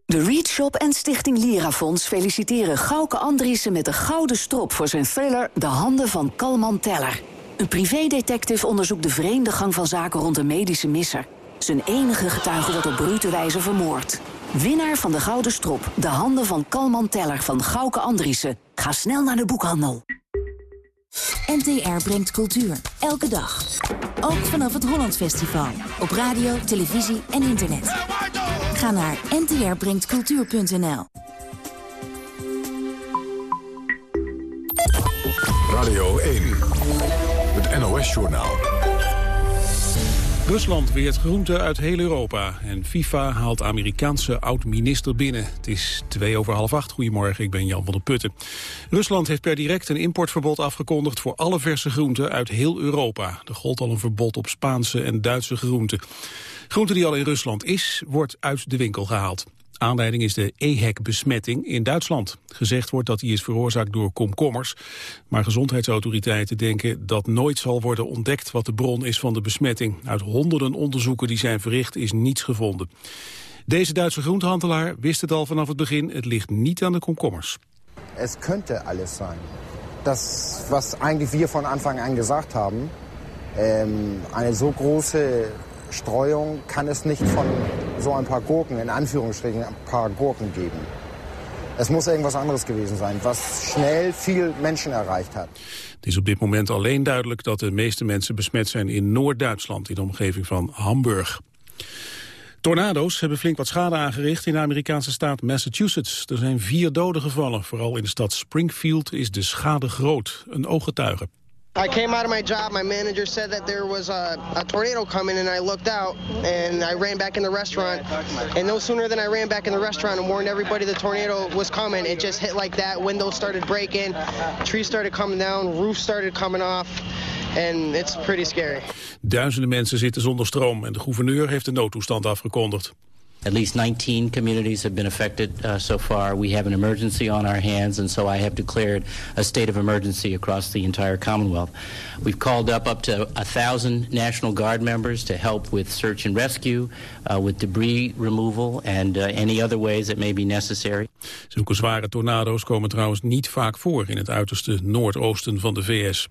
De Read Shop en Stichting Lirafonds feliciteren Gauke Andriessen met de gouden strop voor zijn thriller De Handen van Kalman Teller. Een privédetective onderzoekt de vreemde gang van zaken rond een medische misser. Zijn enige getuige wordt op brute wijze vermoord. Winnaar van de gouden strop, De Handen van Kalman Teller van Gauke Andriessen. Ga snel naar de boekhandel. NTR brengt cultuur. Elke dag. Ook vanaf het Holland Festival. Op radio, televisie en internet. Ga naar ntrbrengtcultuur.nl Radio 1. Het NOS-journaal. Rusland weert groenten uit heel Europa. En FIFA haalt Amerikaanse oud-minister binnen. Het is twee over half acht. Goedemorgen, ik ben Jan van der Putten. Rusland heeft per direct een importverbod afgekondigd... voor alle verse groenten uit heel Europa. Er gold al een verbod op Spaanse en Duitse groenten. Groente die al in Rusland is, wordt uit de winkel gehaald. Aanleiding is de EHEC-besmetting in Duitsland. Gezegd wordt dat die is veroorzaakt door komkommers. Maar gezondheidsautoriteiten denken dat nooit zal worden ontdekt wat de bron is van de besmetting. Uit honderden onderzoeken die zijn verricht is niets gevonden. Deze Duitse groentehandelaar wist het al vanaf het begin. Het ligt niet aan de komkommers. Es könnte alles sein. Das, was eigentlich wir von Anfang an gesagt haben, ähm, eine so große Streuung kann es nicht von so ein paar Gurken, in Anführungsstrichen ein paar Gurken geben. Es muss irgendwas anderes gewesen sein, was schnell viel Menschen erreicht hat. Het is op dit moment alleen duidelijk dat de meeste mensen besmet zijn in Noord-Duitsland, in de omgeving van Hamburg. Tornado's hebben flink wat schade aangericht in de Amerikaanse staat Massachusetts. Er zijn vier doden gevallen. Vooral in de stad Springfield is de schade groot. Een ooggetuige. I came out of my job. My manager said that there was a, a tornado coming, and I looked out and I ran back in the restaurant. And no sooner than I ran back in the restaurant and warned everybody the tornado was coming, it just hit like that. Windows started breaking, trees started coming down, roofs started coming off. And it's pretty scary. Duizenden mensen zitten zonder stroom en de gouverneur heeft de noodtoestand afgekondigd. At least 19 communities have been affected uh, so far. We have an emergency on our hands, and so I have declared a state of emergency across the entire Commonwealth. We've called up up to a thousand National Guard members to help with search and rescue, uh, with debris removal, and uh, any other ways that may be necessary. Zulke zware tornado's komen trouwens niet vaak voor in het uiterste noordoosten van de VS.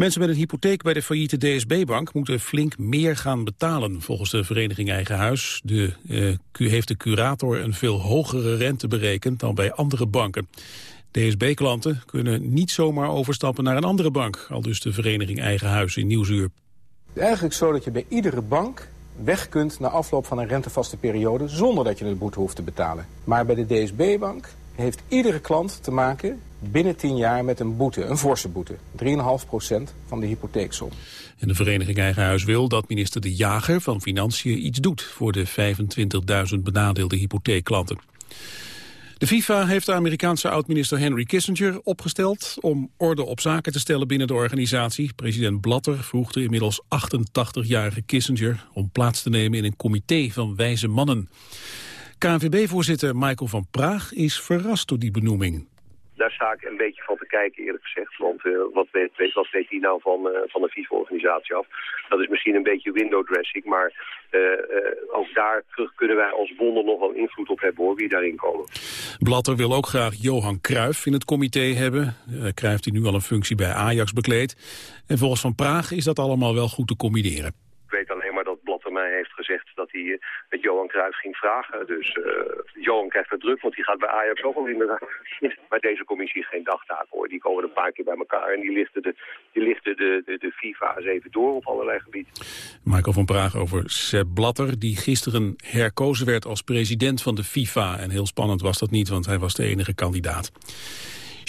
Mensen met een hypotheek bij de failliete DSB-bank moeten flink meer gaan betalen. Volgens de vereniging Eigen Huis de, eh, heeft de curator een veel hogere rente berekend dan bij andere banken. DSB-klanten kunnen niet zomaar overstappen naar een andere bank, al dus de vereniging Eigen Huis in Nieuwsuur. Eigenlijk zo dat je bij iedere bank weg kunt na afloop van een rentevaste periode zonder dat je een boete hoeft te betalen. Maar bij de DSB-bank heeft iedere klant te maken binnen 10 jaar met een boete, een forse boete. 3,5% van de hypotheeksom. En de vereniging Eigen Huis wil dat minister De Jager van Financiën iets doet voor de 25.000 benadeelde hypotheekklanten. De FIFA heeft de Amerikaanse oud-minister Henry Kissinger opgesteld om orde op zaken te stellen binnen de organisatie. President Blatter vroeg de inmiddels 88-jarige Kissinger om plaats te nemen in een comité van wijze mannen. KNVB-voorzitter Michael van Praag is verrast door die benoeming. daar sta ik een beetje van te kijken eerlijk gezegd. Want wat, weet, weet, wat weet die nou van, van de FIFA-organisatie af? Dat is misschien een beetje window dressing, maar ook daar terug kunnen wij als bonden nog wel invloed op hebben hoor, wie daarin komen. Blatter wil ook graag Johan Cruijff in het comité hebben. Cruijff die nu al een functie bij Ajax bekleedt. En volgens Van Praag is dat allemaal wel goed te combineren. Ik weet alleen maar dat Blatter mij heeft gezegd dat hij eh, met Johan Cruijff ging vragen. Dus uh, Johan krijgt het druk, want die gaat bij Ajax ook al in de Maar deze commissie is geen dagtaak hoor. Die komen een paar keer bij elkaar en die lichten de, die lichten de, de, de FIFA's even door op allerlei gebieden. Michael van Praag over Sepp Blatter, die gisteren herkozen werd als president van de FIFA. En heel spannend was dat niet, want hij was de enige kandidaat.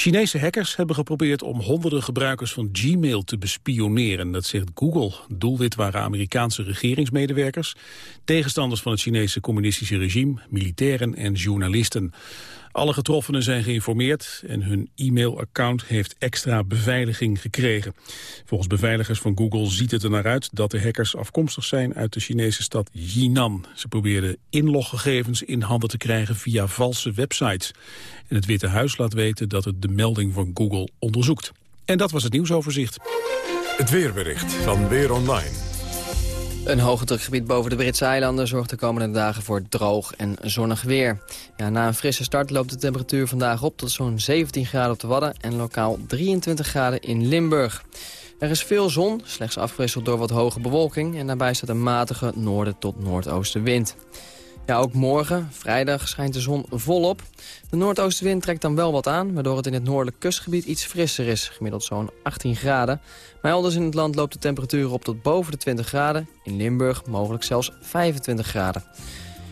Chinese hackers hebben geprobeerd om honderden gebruikers van Gmail te bespioneren. Dat zegt Google. Doelwit waren Amerikaanse regeringsmedewerkers, tegenstanders van het Chinese communistische regime, militairen en journalisten. Alle getroffenen zijn geïnformeerd en hun e-mailaccount heeft extra beveiliging gekregen. Volgens beveiligers van Google ziet het er naar uit dat de hackers afkomstig zijn uit de Chinese stad Jinan. Ze probeerden inloggegevens in handen te krijgen via valse websites. En het Witte Huis laat weten dat het de melding van Google onderzoekt. En dat was het nieuwsoverzicht. Het weerbericht van Weer Online. Een hoge drukgebied boven de Britse eilanden zorgt de komende dagen voor droog en zonnig weer. Ja, na een frisse start loopt de temperatuur vandaag op tot zo'n 17 graden op de Wadden en lokaal 23 graden in Limburg. Er is veel zon, slechts afgewisseld door wat hoge bewolking en daarbij staat een matige noorden tot noordoostenwind. Ook morgen, vrijdag, schijnt de zon volop. De noordoostenwind trekt dan wel wat aan, waardoor het in het noordelijk kustgebied iets frisser is. Gemiddeld zo'n 18 graden. Maar elders in het land loopt de temperatuur op tot boven de 20 graden. In Limburg mogelijk zelfs 25 graden.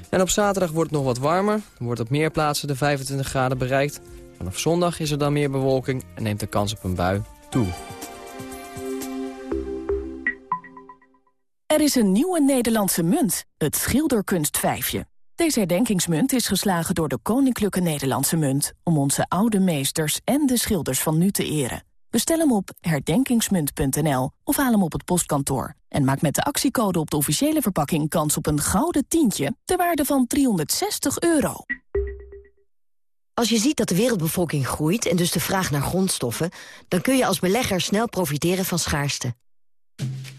En op zaterdag wordt het nog wat warmer. Er wordt op meer plaatsen de 25 graden bereikt. Vanaf zondag is er dan meer bewolking en neemt de kans op een bui toe. Er is een nieuwe Nederlandse munt, het schilderkunstvijfje. Deze herdenkingsmunt is geslagen door de Koninklijke Nederlandse Munt... om onze oude meesters en de schilders van nu te eren. Bestel hem op herdenkingsmunt.nl of haal hem op het postkantoor. En maak met de actiecode op de officiële verpakking kans op een gouden tientje... ter waarde van 360 euro. Als je ziet dat de wereldbevolking groeit en dus de vraag naar grondstoffen... dan kun je als belegger snel profiteren van schaarste.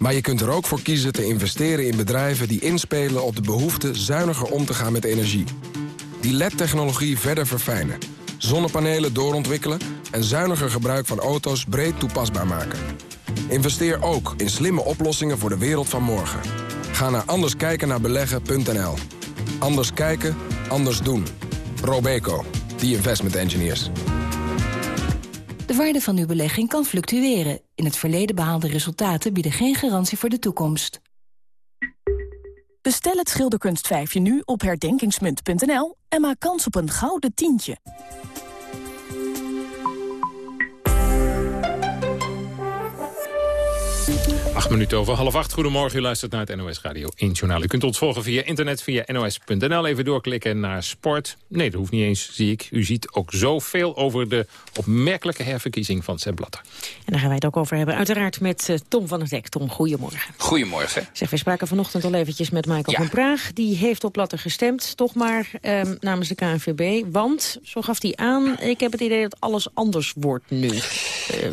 Maar je kunt er ook voor kiezen te investeren in bedrijven die inspelen op de behoefte zuiniger om te gaan met energie. Die LED-technologie verder verfijnen, zonnepanelen doorontwikkelen en zuiniger gebruik van auto's breed toepasbaar maken. Investeer ook in slimme oplossingen voor de wereld van morgen. Ga naar anderskijkennaarbeleggen.nl. Anders kijken, anders doen. Robeco, the investment engineers. De waarde van uw belegging kan fluctueren. In het verleden behaalde resultaten bieden geen garantie voor de toekomst. Bestel het schilderkunstvijfje nu op herdenkingsmunt.nl en maak kans op een gouden tientje. Acht minuten over half acht. Goedemorgen, u luistert naar het NOS Radio 1 Journaal. U kunt ons volgen via internet, via nos.nl. Even doorklikken naar sport. Nee, dat hoeft niet eens, zie ik. U ziet ook zoveel over de opmerkelijke herverkiezing van Sepp Blatter. En daar gaan wij het ook over hebben. Uiteraard met uh, Tom van der Dek. Tom, goedemorgen. Goedemorgen. Zeg, we spraken vanochtend al eventjes met Michael van Praag. Die heeft op Blatter gestemd, toch maar um, namens de KNVB. Want, zo gaf hij aan, ik heb het idee dat alles anders wordt nu. Uh,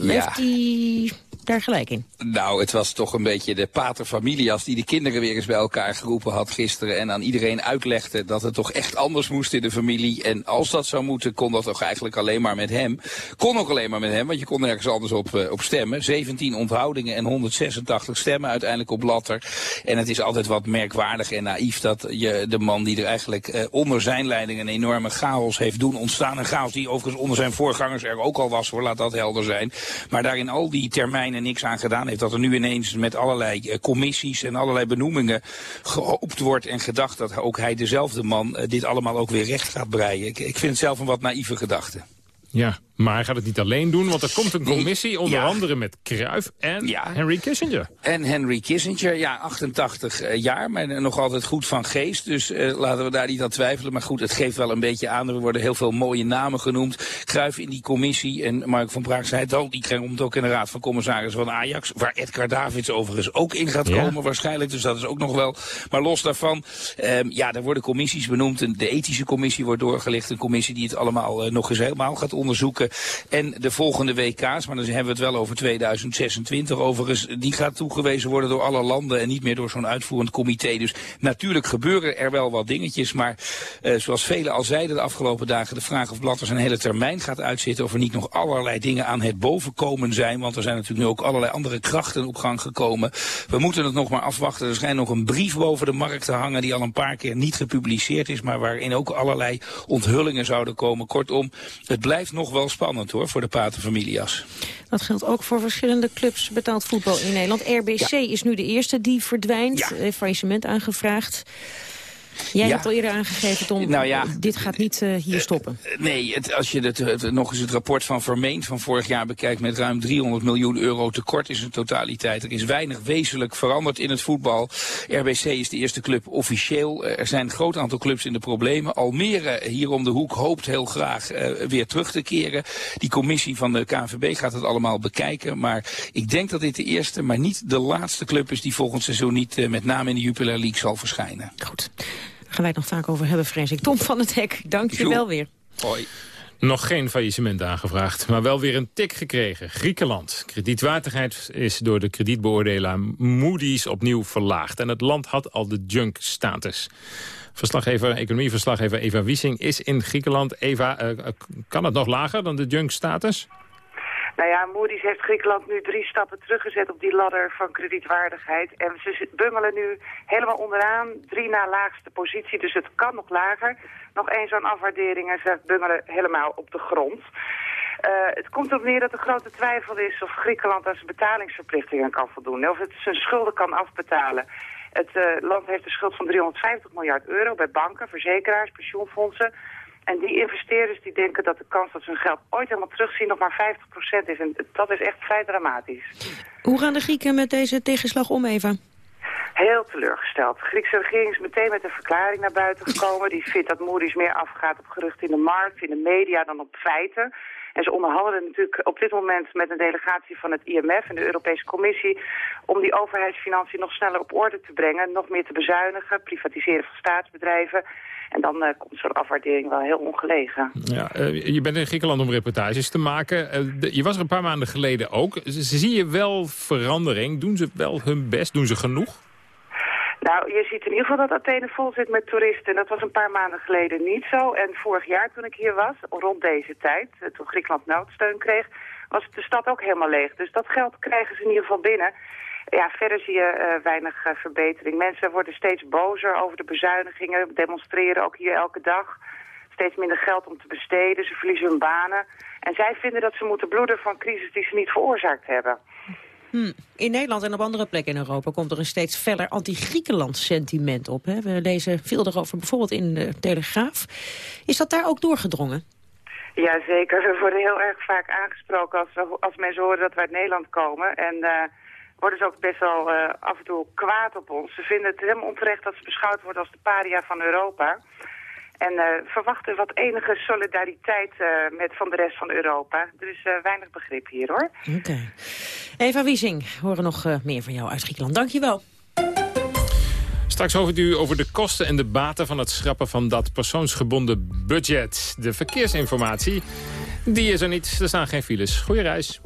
ja. Heeft hij daar gelijk in? Nou, het was toch een beetje de paterfamilias die de kinderen weer eens bij elkaar geroepen had gisteren. En aan iedereen uitlegde dat het toch echt anders moest in de familie. En als dat zou moeten, kon dat toch eigenlijk alleen maar met hem. Kon ook alleen maar met hem, want je kon nergens anders op, uh, op stemmen. 17 onthoudingen en 186 stemmen uiteindelijk op Latter. En het is altijd wat merkwaardig en naïef dat je de man die er eigenlijk uh, onder zijn leiding een enorme chaos heeft doen ontstaan. Een chaos die overigens onder zijn voorgangers er ook al was, hoor, laat dat helder zijn. Maar daarin al die termijnen niks aan gedaan heeft. Dat er nu ineens met allerlei uh, commissies en allerlei benoemingen gehoopt wordt en gedacht dat ook hij dezelfde man dit allemaal ook weer recht gaat breien. Ik, ik vind het zelf een wat naïeve gedachte. Ja, maar hij gaat het niet alleen doen, want er komt een commissie... onder ja. andere met Cruyff en ja. Henry Kissinger. En Henry Kissinger, ja, 88 uh, jaar, maar nog altijd goed van geest. Dus uh, laten we daar niet aan twijfelen. Maar goed, het geeft wel een beetje aan. Er worden heel veel mooie namen genoemd. Cruyff in die commissie, en Mark van Praag zei het al... die komt ook in de raad van commissarissen van Ajax... waar Edgar Davids overigens ook in gaat komen waarschijnlijk. Dus dat is ook nog wel... Maar los daarvan, um, ja, er worden commissies benoemd. De ethische commissie wordt doorgelicht. Een commissie die het allemaal uh, nog eens helemaal gaat onderzoeken. En de volgende WK's, maar dan hebben we het wel over 2026 overigens, die gaat toegewezen worden door alle landen en niet meer door zo'n uitvoerend comité. Dus natuurlijk gebeuren er wel wat dingetjes, maar uh, zoals velen al zeiden de afgelopen dagen, de vraag of Blatter zijn hele termijn gaat uitzitten, of er niet nog allerlei dingen aan het bovenkomen zijn, want er zijn natuurlijk nu ook allerlei andere krachten op gang gekomen. We moeten het nog maar afwachten. Er schijnt nog een brief boven de markt te hangen die al een paar keer niet gepubliceerd is, maar waarin ook allerlei onthullingen zouden komen. Kortom, het blijft nog wel spannend hoor voor de paterfamilias. Dat geldt ook voor verschillende clubs betaald voetbal in Nederland. RBC is nu de eerste die verdwijnt, ja. heeft faillissement aangevraagd. Jij hebt al eerder aangegeven, Tom, nou ja, dit gaat niet uh, hier stoppen. Uh, nee, het, als je het, het, nog eens het rapport van Vermeend van vorig jaar bekijkt... met ruim 300 miljoen euro tekort is een totaliteit. Er is weinig wezenlijk veranderd in het voetbal. RBC is de eerste club officieel. Uh, er zijn een groot aantal clubs in de problemen. Almere hier om de hoek hoopt heel graag weer terug te keren. Die commissie van de KNVB gaat het allemaal bekijken. Maar ik denk dat dit de eerste, maar niet de laatste club is... die volgend seizoen niet met name in de Jupiler League zal verschijnen. Goed gaan wij het nog vaak over hebben, vrees ik. Tom van het Hek, dank je wel weer. Hoi. Nog geen faillissement aangevraagd, maar wel weer een tik gekregen. Griekenland. Kredietwaardigheid is door de kredietbeoordelaar Moody's opnieuw verlaagd. En het land had al de junk-status. Verslaggever, economieverslaggever Eva Wiesing is in Griekenland. Eva, uh, kan het nog lager dan de junk-status? Nou ja, Moody's heeft Griekenland nu drie stappen teruggezet op die ladder van kredietwaardigheid. En ze bungelen nu helemaal onderaan, drie na laagste positie, dus het kan nog lager. Nog één zo'n afwaardering en ze bungelen helemaal op de grond. Uh, het komt erop neer dat er grote twijfel is of Griekenland aan zijn betalingsverplichtingen kan voldoen. Of het zijn schulden kan afbetalen. Het uh, land heeft een schuld van 350 miljard euro bij banken, verzekeraars, pensioenfondsen. En die investeerders die denken dat de kans dat ze hun geld ooit helemaal terugzien nog maar 50% is. En dat is echt vrij dramatisch. Hoe gaan de Grieken met deze tegenslag om, Eva? Heel teleurgesteld. De Griekse regering is meteen met een verklaring naar buiten gekomen. Die vindt dat Moody's meer afgaat op geruchten in de markt, in de media dan op feiten. En ze onderhandelen natuurlijk op dit moment met een delegatie van het IMF en de Europese Commissie... om die overheidsfinanciën nog sneller op orde te brengen, nog meer te bezuinigen, privatiseren van staatsbedrijven... En dan uh, komt zo'n afwaardering wel heel ongelegen. Ja, uh, je bent in Griekenland om reportages te maken. Uh, de, je was er een paar maanden geleden ook. Zie je wel verandering? Doen ze wel hun best? Doen ze genoeg? Nou, je ziet in ieder geval dat Athene vol zit met toeristen. Dat was een paar maanden geleden niet zo. En vorig jaar toen ik hier was, rond deze tijd, toen Griekenland noodsteun kreeg, was de stad ook helemaal leeg. Dus dat geld krijgen ze in ieder geval binnen. Ja, verder zie je uh, weinig uh, verbetering. Mensen worden steeds bozer over de bezuinigingen, demonstreren ook hier elke dag. Steeds minder geld om te besteden, ze verliezen hun banen. En zij vinden dat ze moeten bloeden van crisis die ze niet veroorzaakt hebben. Hm. In Nederland en op andere plekken in Europa komt er een steeds feller anti-Griekenland sentiment op. Hè? We lezen veel erover bijvoorbeeld in de Telegraaf. Is dat daar ook doorgedrongen? Jazeker, we worden heel erg vaak aangesproken als, als mensen horen dat we uit Nederland komen. En uh, worden ze ook best wel uh, af en toe kwaad op ons. Ze vinden het helemaal onterecht dat ze beschouwd worden als de paria van Europa. En uh, verwachten wat enige solidariteit uh, met van de rest van Europa. Er is weinig begrip hier, hoor. Oké. Okay. Eva Wiesing, horen nog meer van jou uit Griekenland. Dank je wel. Straks hoort u over de kosten en de baten van het schrappen van dat persoonsgebonden budget. De verkeersinformatie, die is er niet. Er staan geen files. Goeie reis.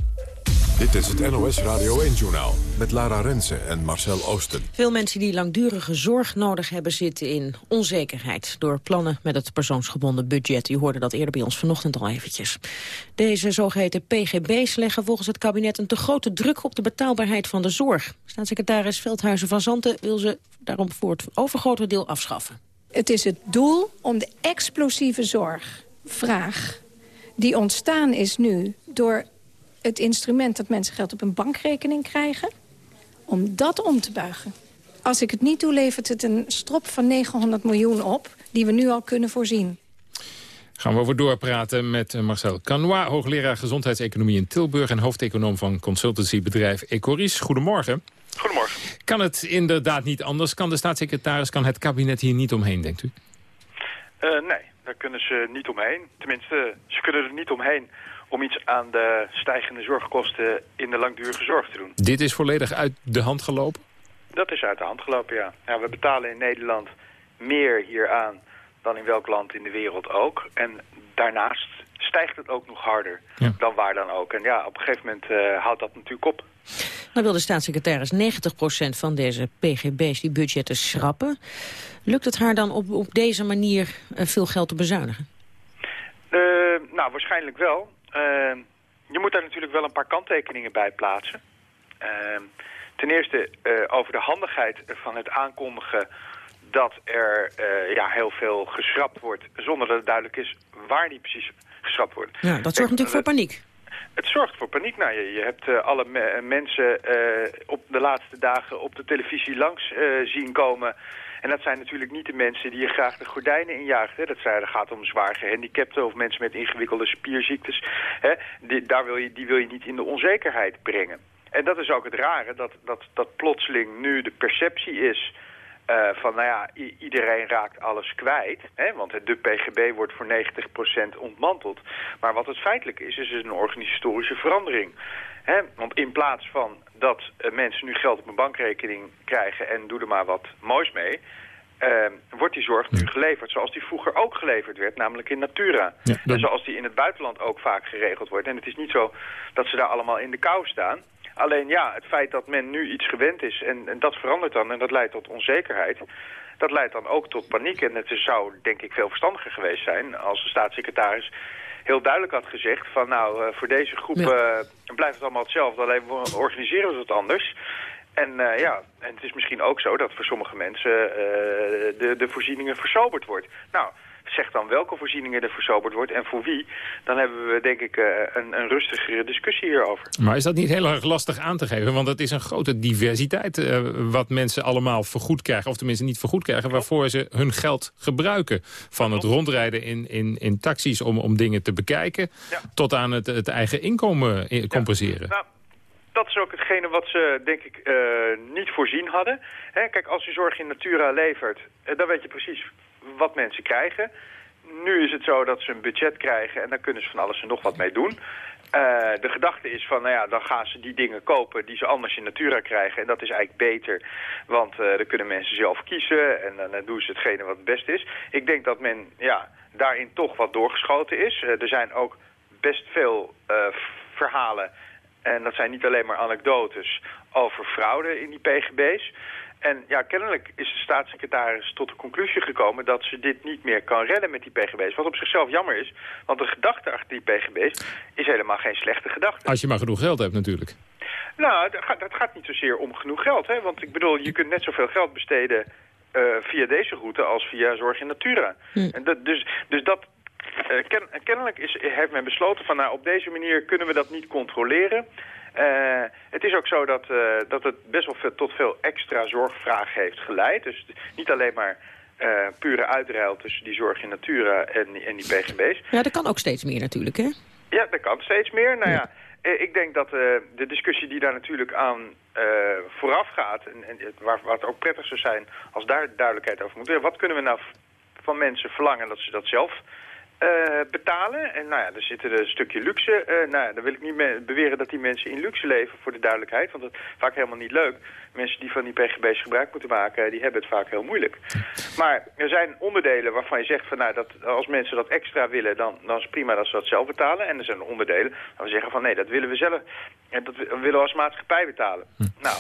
Dit is het NOS Radio 1-journaal met Lara Rensen en Marcel Oosten. Veel mensen die langdurige zorg nodig hebben zitten in onzekerheid... door plannen met het persoonsgebonden budget. U hoorde dat eerder bij ons vanochtend al eventjes. Deze zogeheten PGB's leggen volgens het kabinet een te grote druk... op de betaalbaarheid van de zorg. Staatssecretaris Veldhuizen van Zanten wil ze daarom voor het overgrote deel afschaffen. Het is het doel om de explosieve zorgvraag die ontstaan is nu door het instrument dat mensen geld op een bankrekening krijgen... om dat om te buigen. Als ik het niet doe, levert het een strop van 900 miljoen op... die we nu al kunnen voorzien. Gaan we over doorpraten met Marcel Canois, hoogleraar gezondheidseconomie in Tilburg... en hoofdeconoom van consultancybedrijf Ecoris. Goedemorgen. Goedemorgen. Kan het inderdaad niet anders? Kan de staatssecretaris, kan het kabinet hier niet omheen, denkt u? Uh, nee, daar kunnen ze niet omheen. Tenminste, ze kunnen er niet omheen om iets aan de stijgende zorgkosten in de langdurige zorg te doen. Dit is volledig uit de hand gelopen? Dat is uit de hand gelopen, ja. ja we betalen in Nederland meer hieraan dan in welk land in de wereld ook. En daarnaast stijgt het ook nog harder dan waar dan ook. En ja, op een gegeven moment uh, houdt dat natuurlijk op. Nou wil de staatssecretaris 90% van deze pgb's, die budgetten, schrappen. Lukt het haar dan op, op deze manier uh, veel geld te bezuinigen? Uh, nou, waarschijnlijk wel. Je moet daar natuurlijk wel een paar kanttekeningen bij plaatsen. ten eerste over de handigheid van het aankondigen dat er uh, ja, heel veel geschrapt wordt... zonder dat het duidelijk is waar die precies geschrapt wordt. Ja, dat zorgt natuurlijk voor paniek. Het zorgt voor paniek. Nou, je, je hebt uh, alle me mensen uh, op de laatste dagen op de televisie langs zien komen... En dat zijn natuurlijk niet de mensen die je graag de gordijnen injaagt. Hè. Dat, zijn, gaat om zwaar gehandicapten of mensen met ingewikkelde spierziektes. Hè. Die, daar wil je, die wil je niet in de onzekerheid brengen. En dat is ook het rare, dat, dat, dat plotseling nu de perceptie is uh, van, nou ja, iedereen raakt alles kwijt. Hè? Want de PGB wordt voor 90% ontmanteld. Maar wat het feitelijk is, is een organisatorische verandering. Hè? Want in plaats van dat uh, mensen nu geld op een bankrekening krijgen... en doe er maar wat moois mee... Uh, wordt die zorg nu geleverd zoals die vroeger ook geleverd werd, namelijk in Natura. En zoals die in het buitenland ook vaak geregeld wordt. En het is niet zo dat ze daar allemaal in de kou staan. Alleen ja, het feit dat men nu iets gewend is en, en dat verandert dan en dat leidt tot onzekerheid dat leidt dan ook tot paniek. En het zou denk ik veel verstandiger geweest zijn als de staatssecretaris heel duidelijk had gezegd van nou, uh, voor deze groep uh, blijft het allemaal hetzelfde, alleen we organiseren we het anders. En uh, ja, en het is misschien ook zo dat voor sommige mensen de, de voorzieningen versoberd wordt. Nou, zeg dan welke voorzieningen er versoberd wordt en voor wie. Dan hebben we denk ik eh, een, een rustigere discussie hierover. Maar is dat niet heel erg lastig aan te geven? Want het is een grote diversiteit uh, wat mensen allemaal vergoed krijgen. Of tenminste niet vergoed krijgen waarvoor ze hun geld gebruiken. Van het rondrijden in, in, in taxis om, om dingen te bekijken. Tot aan het, het eigen inkomen eh, compenseren. Nou, dat is ook hetgene wat ze, denk ik, niet voorzien hadden. kijk, als je zorg in Natura levert, dan weet je precies wat mensen krijgen. Nu is het zo dat ze een budget krijgen en daar kunnen ze van alles en nog wat mee doen. Uh, de gedachte is van, nou ja, dan gaan ze die dingen kopen die ze anders in Natura krijgen. En dat is eigenlijk beter, want uh, dan kunnen mensen zelf kiezen en dan doen ze hetgene wat het beste is. Ik denk dat men ja, daarin toch wat doorgeschoten is. Er zijn ook best veel verhalen, en dat zijn niet alleen maar anekdotes, over fraude in die pgb's. En ja, kennelijk is de staatssecretaris tot de conclusie gekomen dat ze dit niet meer kan redden met die pgb's. Wat op zichzelf jammer is, want de gedachte achter die pgb's is helemaal geen slechte gedachte. Als je maar genoeg geld hebt natuurlijk. Nou, dat gaat, dat gaat niet zozeer om genoeg geld. Hè? Want ik bedoel, je kunt net zoveel geld besteden uh, via deze route als via Zorg in Natura. Hm. En dat, dus, dus dat, ken, kennelijk is, heeft men besloten van nou, op deze manier kunnen we dat niet controleren. Uh, het is ook zo dat, uh, dat het best wel veel, tot veel extra zorgvragen heeft geleid. Dus niet alleen maar uh, pure uitruil tussen die zorg in Natura en, en die PGB's. Ja, dat kan ook steeds meer natuurlijk, hè? Ja, dat kan steeds meer. Nou ja, ik denk dat de discussie die daar natuurlijk aan vooraf gaat... en, en waar, waar het ook prettig zou zijn als daar duidelijkheid over moet... wat kunnen we nou van mensen verlangen dat ze dat zelf uh, betalen. En nou ja, er zit er een stukje luxe. Uh, nou ja, dan wil ik niet beweren dat die mensen in luxe leven, voor de duidelijkheid. Want dat is vaak helemaal niet leuk. Mensen die van die pgb's gebruik moeten maken, die hebben het vaak heel moeilijk. Maar er zijn onderdelen waarvan je zegt van nou, dat als mensen dat extra willen, dan, dan is het prima dat ze dat zelf betalen. En er zijn onderdelen waar we zeggen van nee, dat willen we zelf. En dat willen we als maatschappij betalen. Hm. Nou,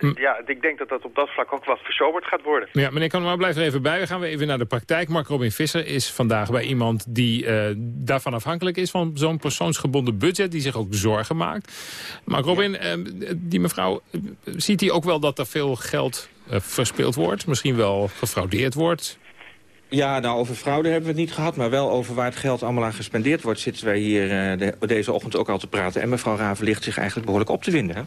uh, ja, ik denk dat dat op dat vlak ook wat versoberd gaat worden. Ja, meneer Kanema, blijf er even bij. We gaan we even naar de praktijk. Mark Robin Visser is vandaag bij iemand die uh, daarvan afhankelijk is... van zo'n persoonsgebonden budget, die zich ook zorgen maakt. Maar Robin, ja. uh, die mevrouw, ziet hij ook wel dat er veel geld uh, verspeeld wordt? Misschien wel gefraudeerd wordt? Ja, nou, over fraude hebben we het niet gehad... maar wel over waar het geld allemaal aan gespendeerd wordt... zitten wij hier de, deze ochtend ook al te praten. En mevrouw Raven ligt zich eigenlijk behoorlijk op te winden, hè?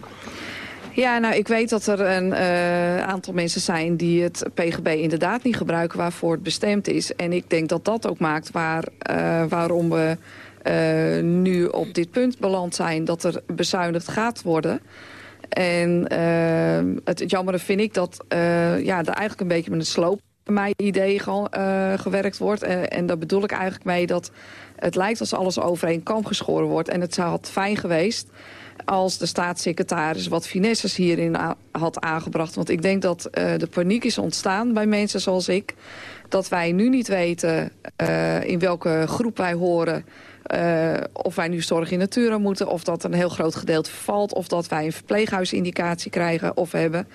Ja, nou, ik weet dat er een uh, aantal mensen zijn die het PGB inderdaad niet gebruiken waarvoor het bestemd is. En ik denk dat dat ook maakt waar, uh, waarom we uh, nu op dit punt beland zijn. Dat er bezuinigd gaat worden. En het jammer vind ik dat ja, er eigenlijk een beetje met een sloop mijn idee gewerkt wordt. en daar bedoel ik eigenlijk mee dat het lijkt als alles overeen geschoren wordt. En het zou had fijn geweest als de staatssecretaris wat finesses hierin had aangebracht. Want ik denk dat uh, de paniek is ontstaan bij mensen zoals ik. Dat wij nu niet weten uh, in welke groep wij horen uh, of wij nu zorg in natura moeten... of dat een heel groot gedeelte vervalt... of dat wij een verpleeghuisindicatie krijgen of hebben.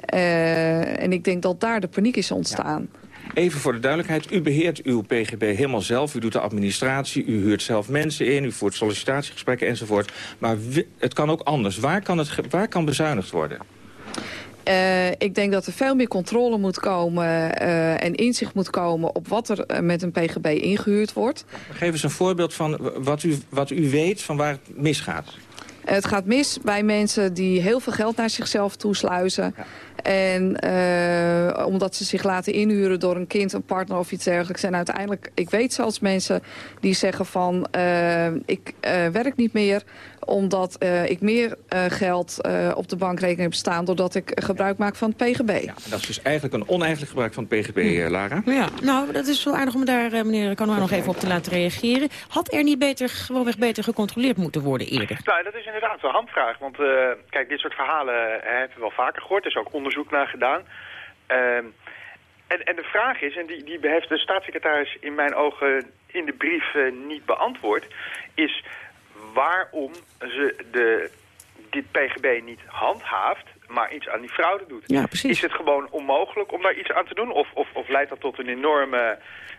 En ik denk dat daar de paniek is ontstaan. Even voor de duidelijkheid, u beheert uw PGB helemaal zelf. U doet de administratie, u huurt zelf mensen in... u voert sollicitatiegesprekken enzovoort. Maar het kan ook anders. Waar kan, het, waar kan bezuinigd worden? Uh, ik denk dat er veel meer controle moet komen uh, en inzicht moet komen op wat er uh, met een PGB ingehuurd wordt. Geef eens een voorbeeld van wat u, wat u weet van waar het misgaat. Het gaat mis bij mensen die heel veel geld naar zichzelf toesluizen. Ja. En uh, omdat ze zich laten inhuren door een kind, een partner of iets dergelijks. En uiteindelijk, ik weet zelfs mensen die zeggen van... Uh, ik uh, werk niet meer omdat ik meer geld op de bankrekening heb staan... doordat ik gebruik maak van het PGB. Ja, dat is dus eigenlijk een oneigenlijk gebruik van het PGB, Lara. Ja, nou, dat is wel aardig om daar, meneer Canoa, nog even op te laten reageren. Had er niet beter, gewoonweg beter gecontroleerd moeten worden eerder? Nou, dat is inderdaad een handvraag. Want kijk, dit soort verhalen hebben we wel vaker gehoord. Er is ook onderzoek naar gedaan. Uh, en, en de vraag is, en die, die heeft de staatssecretaris in mijn ogen in de brief uh, niet beantwoord, is waarom ze de, dit PGB niet handhaaft, maar iets aan die fraude doet. Ja, precies. Is het gewoon onmogelijk om daar iets aan te doen? Of, of, of leidt dat tot een enorme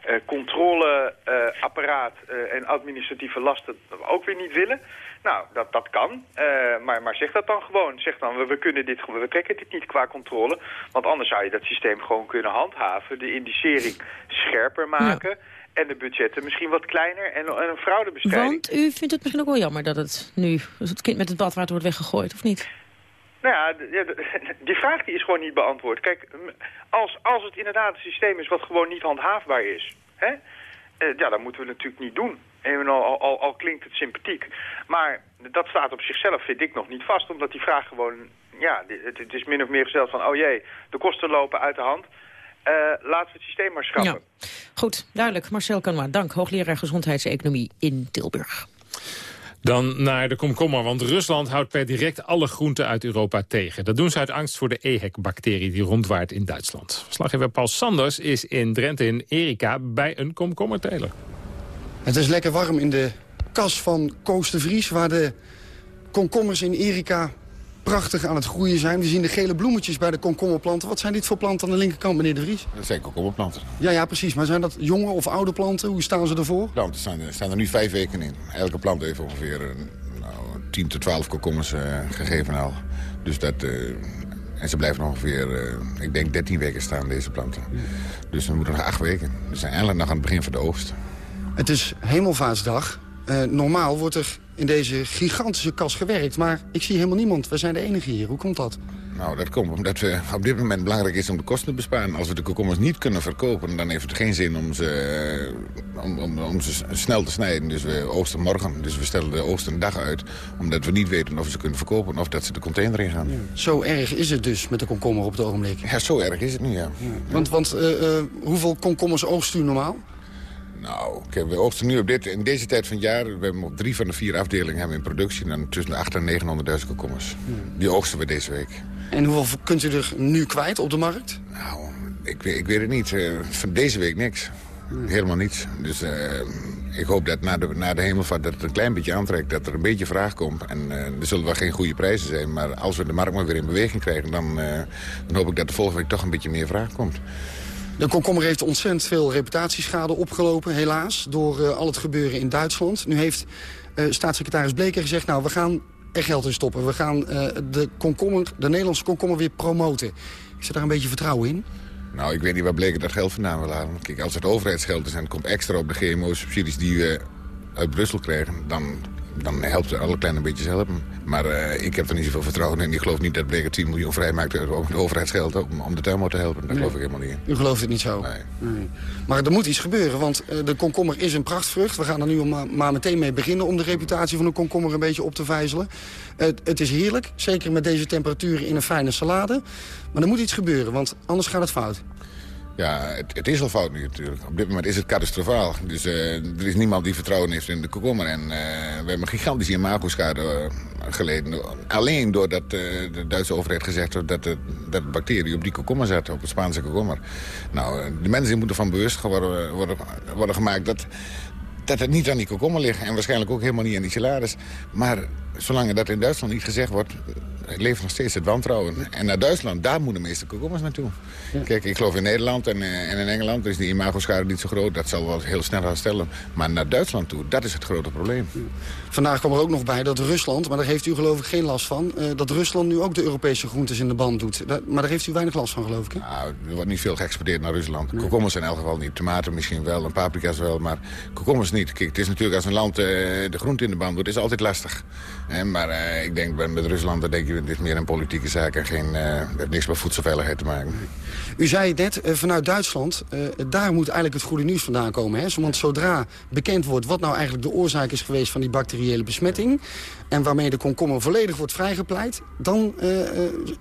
uh, controleapparaat uh, en administratieve lasten dat we ook weer niet willen? Nou, dat, dat kan. Uh, maar, maar zeg dat dan gewoon. Zeg dan, we, we kunnen dit we trekken dit niet qua controle. Want anders zou je dat systeem gewoon kunnen handhaven. De indicering scherper maken. Ja. En de budgetten misschien wat kleiner en, en een fraudebestrijding. Want u vindt het misschien ook wel jammer dat het nu het kind met het badwater wordt weggegooid, of niet? Nou ja, die vraag die is gewoon niet beantwoord. Kijk, als, als het inderdaad een systeem is wat gewoon niet handhaafbaar is... Hè, ja, dat moeten we natuurlijk niet doen. En al, al, al klinkt het sympathiek. Maar dat staat op zichzelf, vind ik, nog niet vast. Omdat die vraag gewoon... Ja, het, het is min of meer gesteld van... Oh jee, de kosten lopen uit de hand. Uh, laten we het systeem maar schrappen. Ja. Goed, duidelijk. Marcel Kanwa, dank. Hoogleraar Gezondheidseconomie in Tilburg. Dan naar de komkommer, want Rusland houdt per direct alle groenten uit Europa tegen. Dat doen ze uit angst voor de EHEC-bacterie die rondwaart in Duitsland. Verslaggever Paul Sanders is in Drenthe in Erika bij een komkommerteler. Het is lekker warm in de kas van Koos de Vries... waar de komkommers in Erika prachtig aan het groeien zijn. We zien de gele bloemetjes bij de komkommerplanten. Wat zijn dit voor planten aan de linkerkant, meneer de Vries? Dat zijn komkommerplanten. Ja, ja, precies. Maar zijn dat jonge of oude planten? Hoe staan ze ervoor? Planten staan, staan er nu vijf weken in. Elke plant heeft ongeveer nou, 10 tot 12 komkommers uh, gegeven al. Dus dat... Uh, en ze blijven ongeveer, uh, ik denk, 13 weken staan, deze planten. Dus we moeten nog acht weken. We zijn eigenlijk nog aan het begin van de oogst. Het is hemelvaartsdag. Uh, normaal wordt er in deze gigantische kas gewerkt. Maar ik zie helemaal niemand. We zijn de enige hier. Hoe komt dat? Nou, dat komt omdat we op dit moment belangrijk is om de kosten te besparen. Als we de komkommers niet kunnen verkopen, dan heeft het geen zin om ze, om, om, om ze snel te snijden. Dus we oogsten morgen. Dus we stellen de oogst een dag uit. Omdat we niet weten of we ze kunnen verkopen of dat ze de container in gaan. Ja. Zo erg is het dus met de komkommer op het ogenblik? Ja, zo erg is het nu, ja. ja. Want, want uh, uh, hoeveel komkommers oogst u normaal? Nou, okay, we oogsten nu op dit, in deze tijd van het jaar... we hebben op drie van de vier afdelingen hebben in productie... dan tussen de 800 en 900.000 komkommers. Hmm. Die oogsten we deze week. En hoeveel kunt u er nu kwijt op de markt? Nou, ik, ik weet het niet. Uh, van deze week niks. Hmm. Helemaal niets. Dus uh, ik hoop dat na de, na de hemelvaart dat het een klein beetje aantrekt. Dat er een beetje vraag komt. En uh, er zullen wel geen goede prijzen zijn. Maar als we de markt maar weer in beweging krijgen... dan, dan hoop ik dat de volgende week toch een beetje meer vraag komt. De komkommer heeft ontzettend veel reputatieschade opgelopen, helaas. Door uh, al het gebeuren in Duitsland. Nu heeft uh, staatssecretaris Bleker gezegd... nou, we gaan er geld in stoppen. We gaan uh, de, komkommer, de Nederlandse komkommer weer promoten. Is er daar een beetje vertrouwen in? Nou, ik weet niet waar Bleker dat geld vandaan wil halen. Kijk, als het overheidsgeld is en het komt extra op de GMO-subsidies die we uit Brussel krijgen... dan dan helpt ze alle kleine beetjes helpen. Maar uh, ik heb er niet zoveel vertrouwen in. Ik geloof niet dat Bleker 10 miljoen vrijmaakt over het overheidsgeld om, om de tuinbouw te helpen. Nee. geloof ik helemaal niet in. U gelooft het niet zo? Nee. nee. Maar er moet iets gebeuren, want uh, de komkommer is een prachtvrucht. We gaan er nu om, maar meteen mee beginnen om de reputatie van de komkommer een beetje op te vijzelen. Uh, het is heerlijk, zeker met deze temperaturen in een fijne salade. Maar er moet iets gebeuren, want anders gaat het fout. Ja, het, het, is al fout nu natuurlijk. Op dit moment is het catastrofaal. Dus uh, er is niemand die vertrouwen heeft in de komkommer. En uh, we hebben een gigantische imago-schade uh, geleden. Alleen doordat de Duitse overheid gezegd heeft dat de, dat bacterie op die komkommer zat. Op de Spaanse komkommer. Nou, de mensen moeten van bewust worden, worden, worden gemaakt dat dat het niet aan die komkommer ligt. En waarschijnlijk ook helemaal niet aan die salaris. Maar zolang dat in Duitsland niet gezegd wordt leeft nog steeds het wantrouwen. En naar Duitsland, daar moeten de meeste komkommers naartoe. Kijk, ik geloof in Nederland en, uh, en in Engeland is die imagoschade niet zo groot. Dat zal wel heel snel herstellen. Maar naar Duitsland toe, dat is het grote probleem. Vandaag kwam er ook nog bij dat Rusland, maar daar heeft u geloof ik geen last van... Uh, dat Rusland nu ook de Europese groentes in de band doet. Dat, maar daar heeft u weinig last van, geloof ik, hè? Nou, er wordt niet veel geëxporteerd naar Rusland. Nee. Komkommers in elk geval niet. Tomaten misschien wel, en paprika's wel, maar komkommers niet. Kijk, het is natuurlijk als een land uh, de groente in de band doet, is altijd lastig. maar ik denk met Rusland, dan denk je, dit is meer een politieke zaak... en geen, heeft niks met voedselveiligheid te maken. U zei net, vanuit Duitsland, daar moet eigenlijk het goede nieuws vandaan komen. Hè? Want zodra bekend wordt wat nou eigenlijk de oorzaak is geweest van die bacteriële besmetting... en waarmee de komkommer volledig wordt vrijgepleit... dan, uh, uh,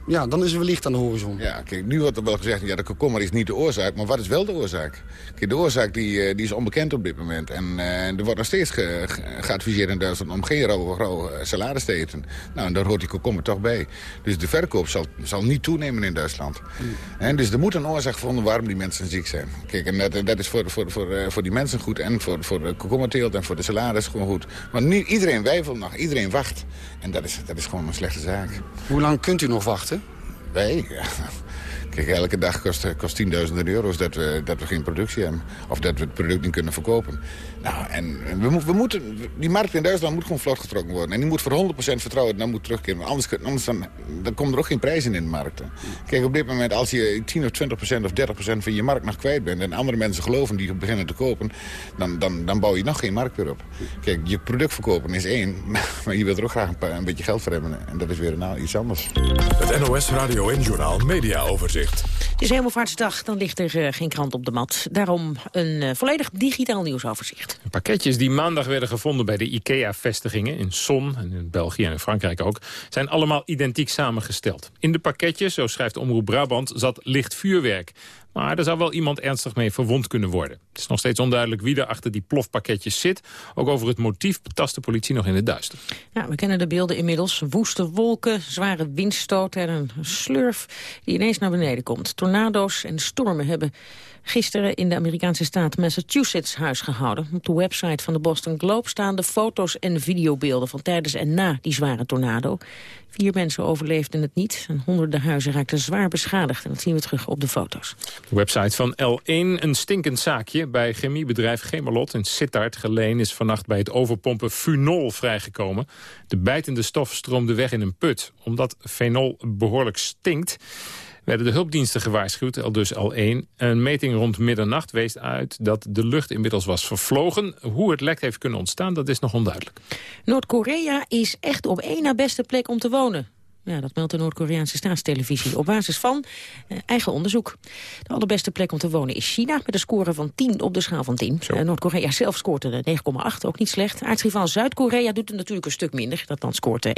ja, dan is er wellicht aan de horizon. Ja, kijk, nu wordt er wel gezegd, ja, de komkommer is niet de oorzaak... maar wat is wel de oorzaak? Kijk, de oorzaak die, die is onbekend op dit moment. En uh, er wordt nog steeds ge, ge, geadviseerd in Duitsland... om geen rauwe, rauwe salades te eten. Nou, en daar hoort die komkommer toch bij. Dus de verkoop zal, zal niet toenemen in Duitsland. Mm. En dus er moet een oorzaak gevonden waarom die mensen ziek zijn. Kijk, en dat, dat is voor, voor, voor, voor die mensen goed... en voor, voor de komkommerteelt en voor de salades gewoon goed. Maar nu, iedereen wijfelt nog, iedereen wacht. En dat is, dat is gewoon een slechte zaak. Hoe lang kunt u nog wachten? Wij? Ja. Kijk, elke dag kost, kost tienduizenden euro's dat we, dat we geen productie hebben. Of dat we het product niet kunnen verkopen. Nou, en we, we moeten, die markt in Duitsland moet gewoon vlot getrokken worden. En die moet voor 100% vertrouwen dan moet terugkeren. Want anders, anders dan, dan komt er ook geen prijs in in de markt. Kijk, op dit moment, als je 10 of 20% of 30% van je markt nog kwijt bent... en andere mensen geloven die beginnen te kopen... dan, dan, dan bouw je nog geen markt weer op. Kijk, je product verkopen is één, maar je wilt er ook graag een, paar, een beetje geld voor hebben. En dat is weer nou, iets anders. Het NOS Radio en Journaal Media Overzicht. Het is Hemelvaartsdag, dan ligt er uh, geen krant op de mat. Daarom een uh, volledig digitaal nieuwsoverzicht. Pakketjes die maandag werden gevonden bij de IKEA-vestigingen... in Son en in België en in Frankrijk ook... zijn allemaal identiek samengesteld. In de pakketjes, zo schrijft Omroep Brabant, zat licht vuurwerk. Maar er zou wel iemand ernstig mee verwond kunnen worden. Het is nog steeds onduidelijk wie er achter die plofpakketjes zit. Ook over het motief betast de politie nog in het duister. Ja, we kennen de beelden inmiddels. Woeste wolken, zware windstoten en een slurf die ineens naar beneden komt. Tornado's en stormen hebben gisteren in de Amerikaanse staat Massachusetts huis gehouden. Op de website van de Boston Globe staan de foto's en videobeelden van tijdens en na die zware tornado. Vier mensen overleefden het niet en honderden huizen raakten zwaar beschadigd. En dat zien we terug op de foto's. De website van L1, een stinkend zaakje. Bij chemiebedrijf Gemelot in Sittard geleen is vannacht bij het overpompen funol vrijgekomen. De bijtende stof stroomde weg in een put. Omdat fenol behoorlijk stinkt werden de hulpdiensten gewaarschuwd, al dus al één. Een meting rond middernacht wees uit dat de lucht inmiddels was vervlogen. Hoe het lek heeft kunnen ontstaan, dat is nog onduidelijk. Noord-Korea is echt op één na beste plek om te wonen. Ja, dat meldt de Noord-Koreaanse staatstelevisie op basis van eh, eigen onderzoek. De allerbeste plek om te wonen is China met een score van 10 op de schaal van 10. Uh, Noord-Korea zelf scoort er 9,8, ook niet slecht. Aardsrivaal Zuid-Korea doet het natuurlijk een stuk minder. Dat dan scoort 1,8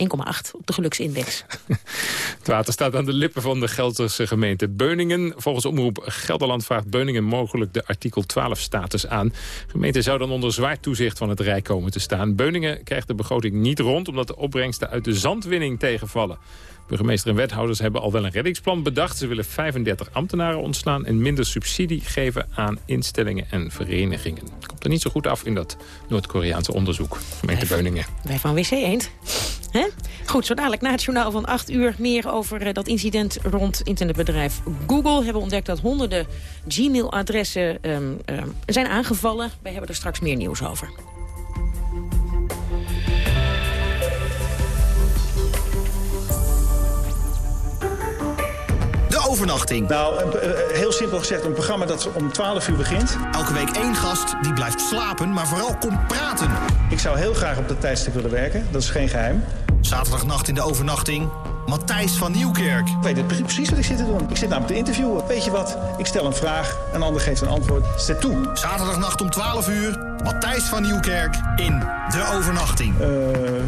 op de geluksindex. het water staat aan de lippen van de Gelderse gemeente Beuningen. Volgens omroep Gelderland vraagt Beuningen mogelijk de artikel 12-status aan. De gemeente zou dan onder zwaar toezicht van het Rijk komen te staan. Beuningen krijgt de begroting niet rond omdat de opbrengsten uit de zandwinning tegenvallen. Burgemeester en wethouders hebben al wel een reddingsplan bedacht. Ze willen 35 ambtenaren ontslaan en minder subsidie geven aan instellingen en verenigingen. Komt er niet zo goed af in dat Noord-Koreaanse onderzoek. Gemeente Beuningen. Wij van WC Eend. Goed, zo dadelijk na het journaal van 8 uur meer over uh, dat incident rond internetbedrijf Google. Hebben ontdekt dat honderden Gmail-adressen um, um, zijn aangevallen. Wij hebben er straks meer nieuws over. Overnachting? Nou, heel simpel gezegd, een programma dat om 12 uur begint. Elke week één gast die blijft slapen, maar vooral komt praten. Ik zou heel graag op dat tijdstip willen werken, dat is geen geheim. Zaterdagnacht in de overnachting, Matthijs van Nieuwkerk. Ik weet het precies wat ik zit te doen. Ik zit namelijk te interviewen. Weet je wat? Ik stel een vraag, een ander geeft een antwoord. Zet toe. Zaterdagnacht om 12 uur, Matthijs van Nieuwkerk in De Overnachting. Uh,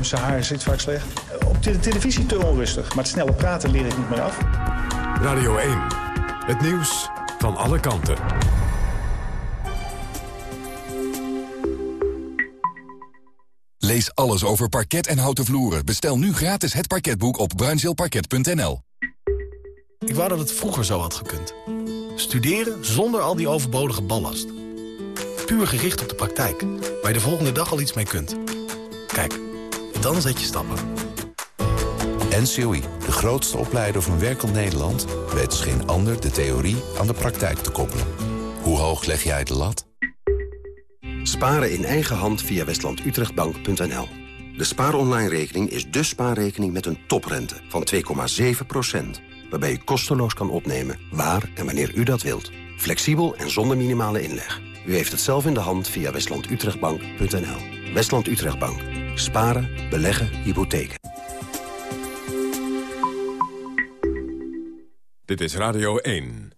zijn haar zit vaak slecht. Op de televisie te onrustig, maar het snelle praten leer ik niet meer af. Radio 1. Het nieuws van alle kanten. Lees alles over parket en houten vloeren. Bestel nu gratis het parketboek op bruinzeelparket.nl. Ik wou dat het vroeger zo had gekund. Studeren zonder al die overbodige ballast. Puur gericht op de praktijk, waar je de volgende dag al iets mee kunt. Kijk, dan zet je stappen. NCOI, de grootste opleider van werkend Nederland... weet als geen ander de theorie aan de praktijk te koppelen. Hoe hoog leg jij de lat? Sparen in eigen hand via westlandutrechtbank.nl. De spaaronline-rekening is de spaarrekening met een toprente van 2,7% waarbij u kosteloos kan opnemen waar en wanneer u dat wilt. Flexibel en zonder minimale inleg. U heeft het zelf in de hand via westlandutrechtbank.nl. Westland Utrechtbank. Sparen, beleggen, hypotheken. Dit is Radio 1.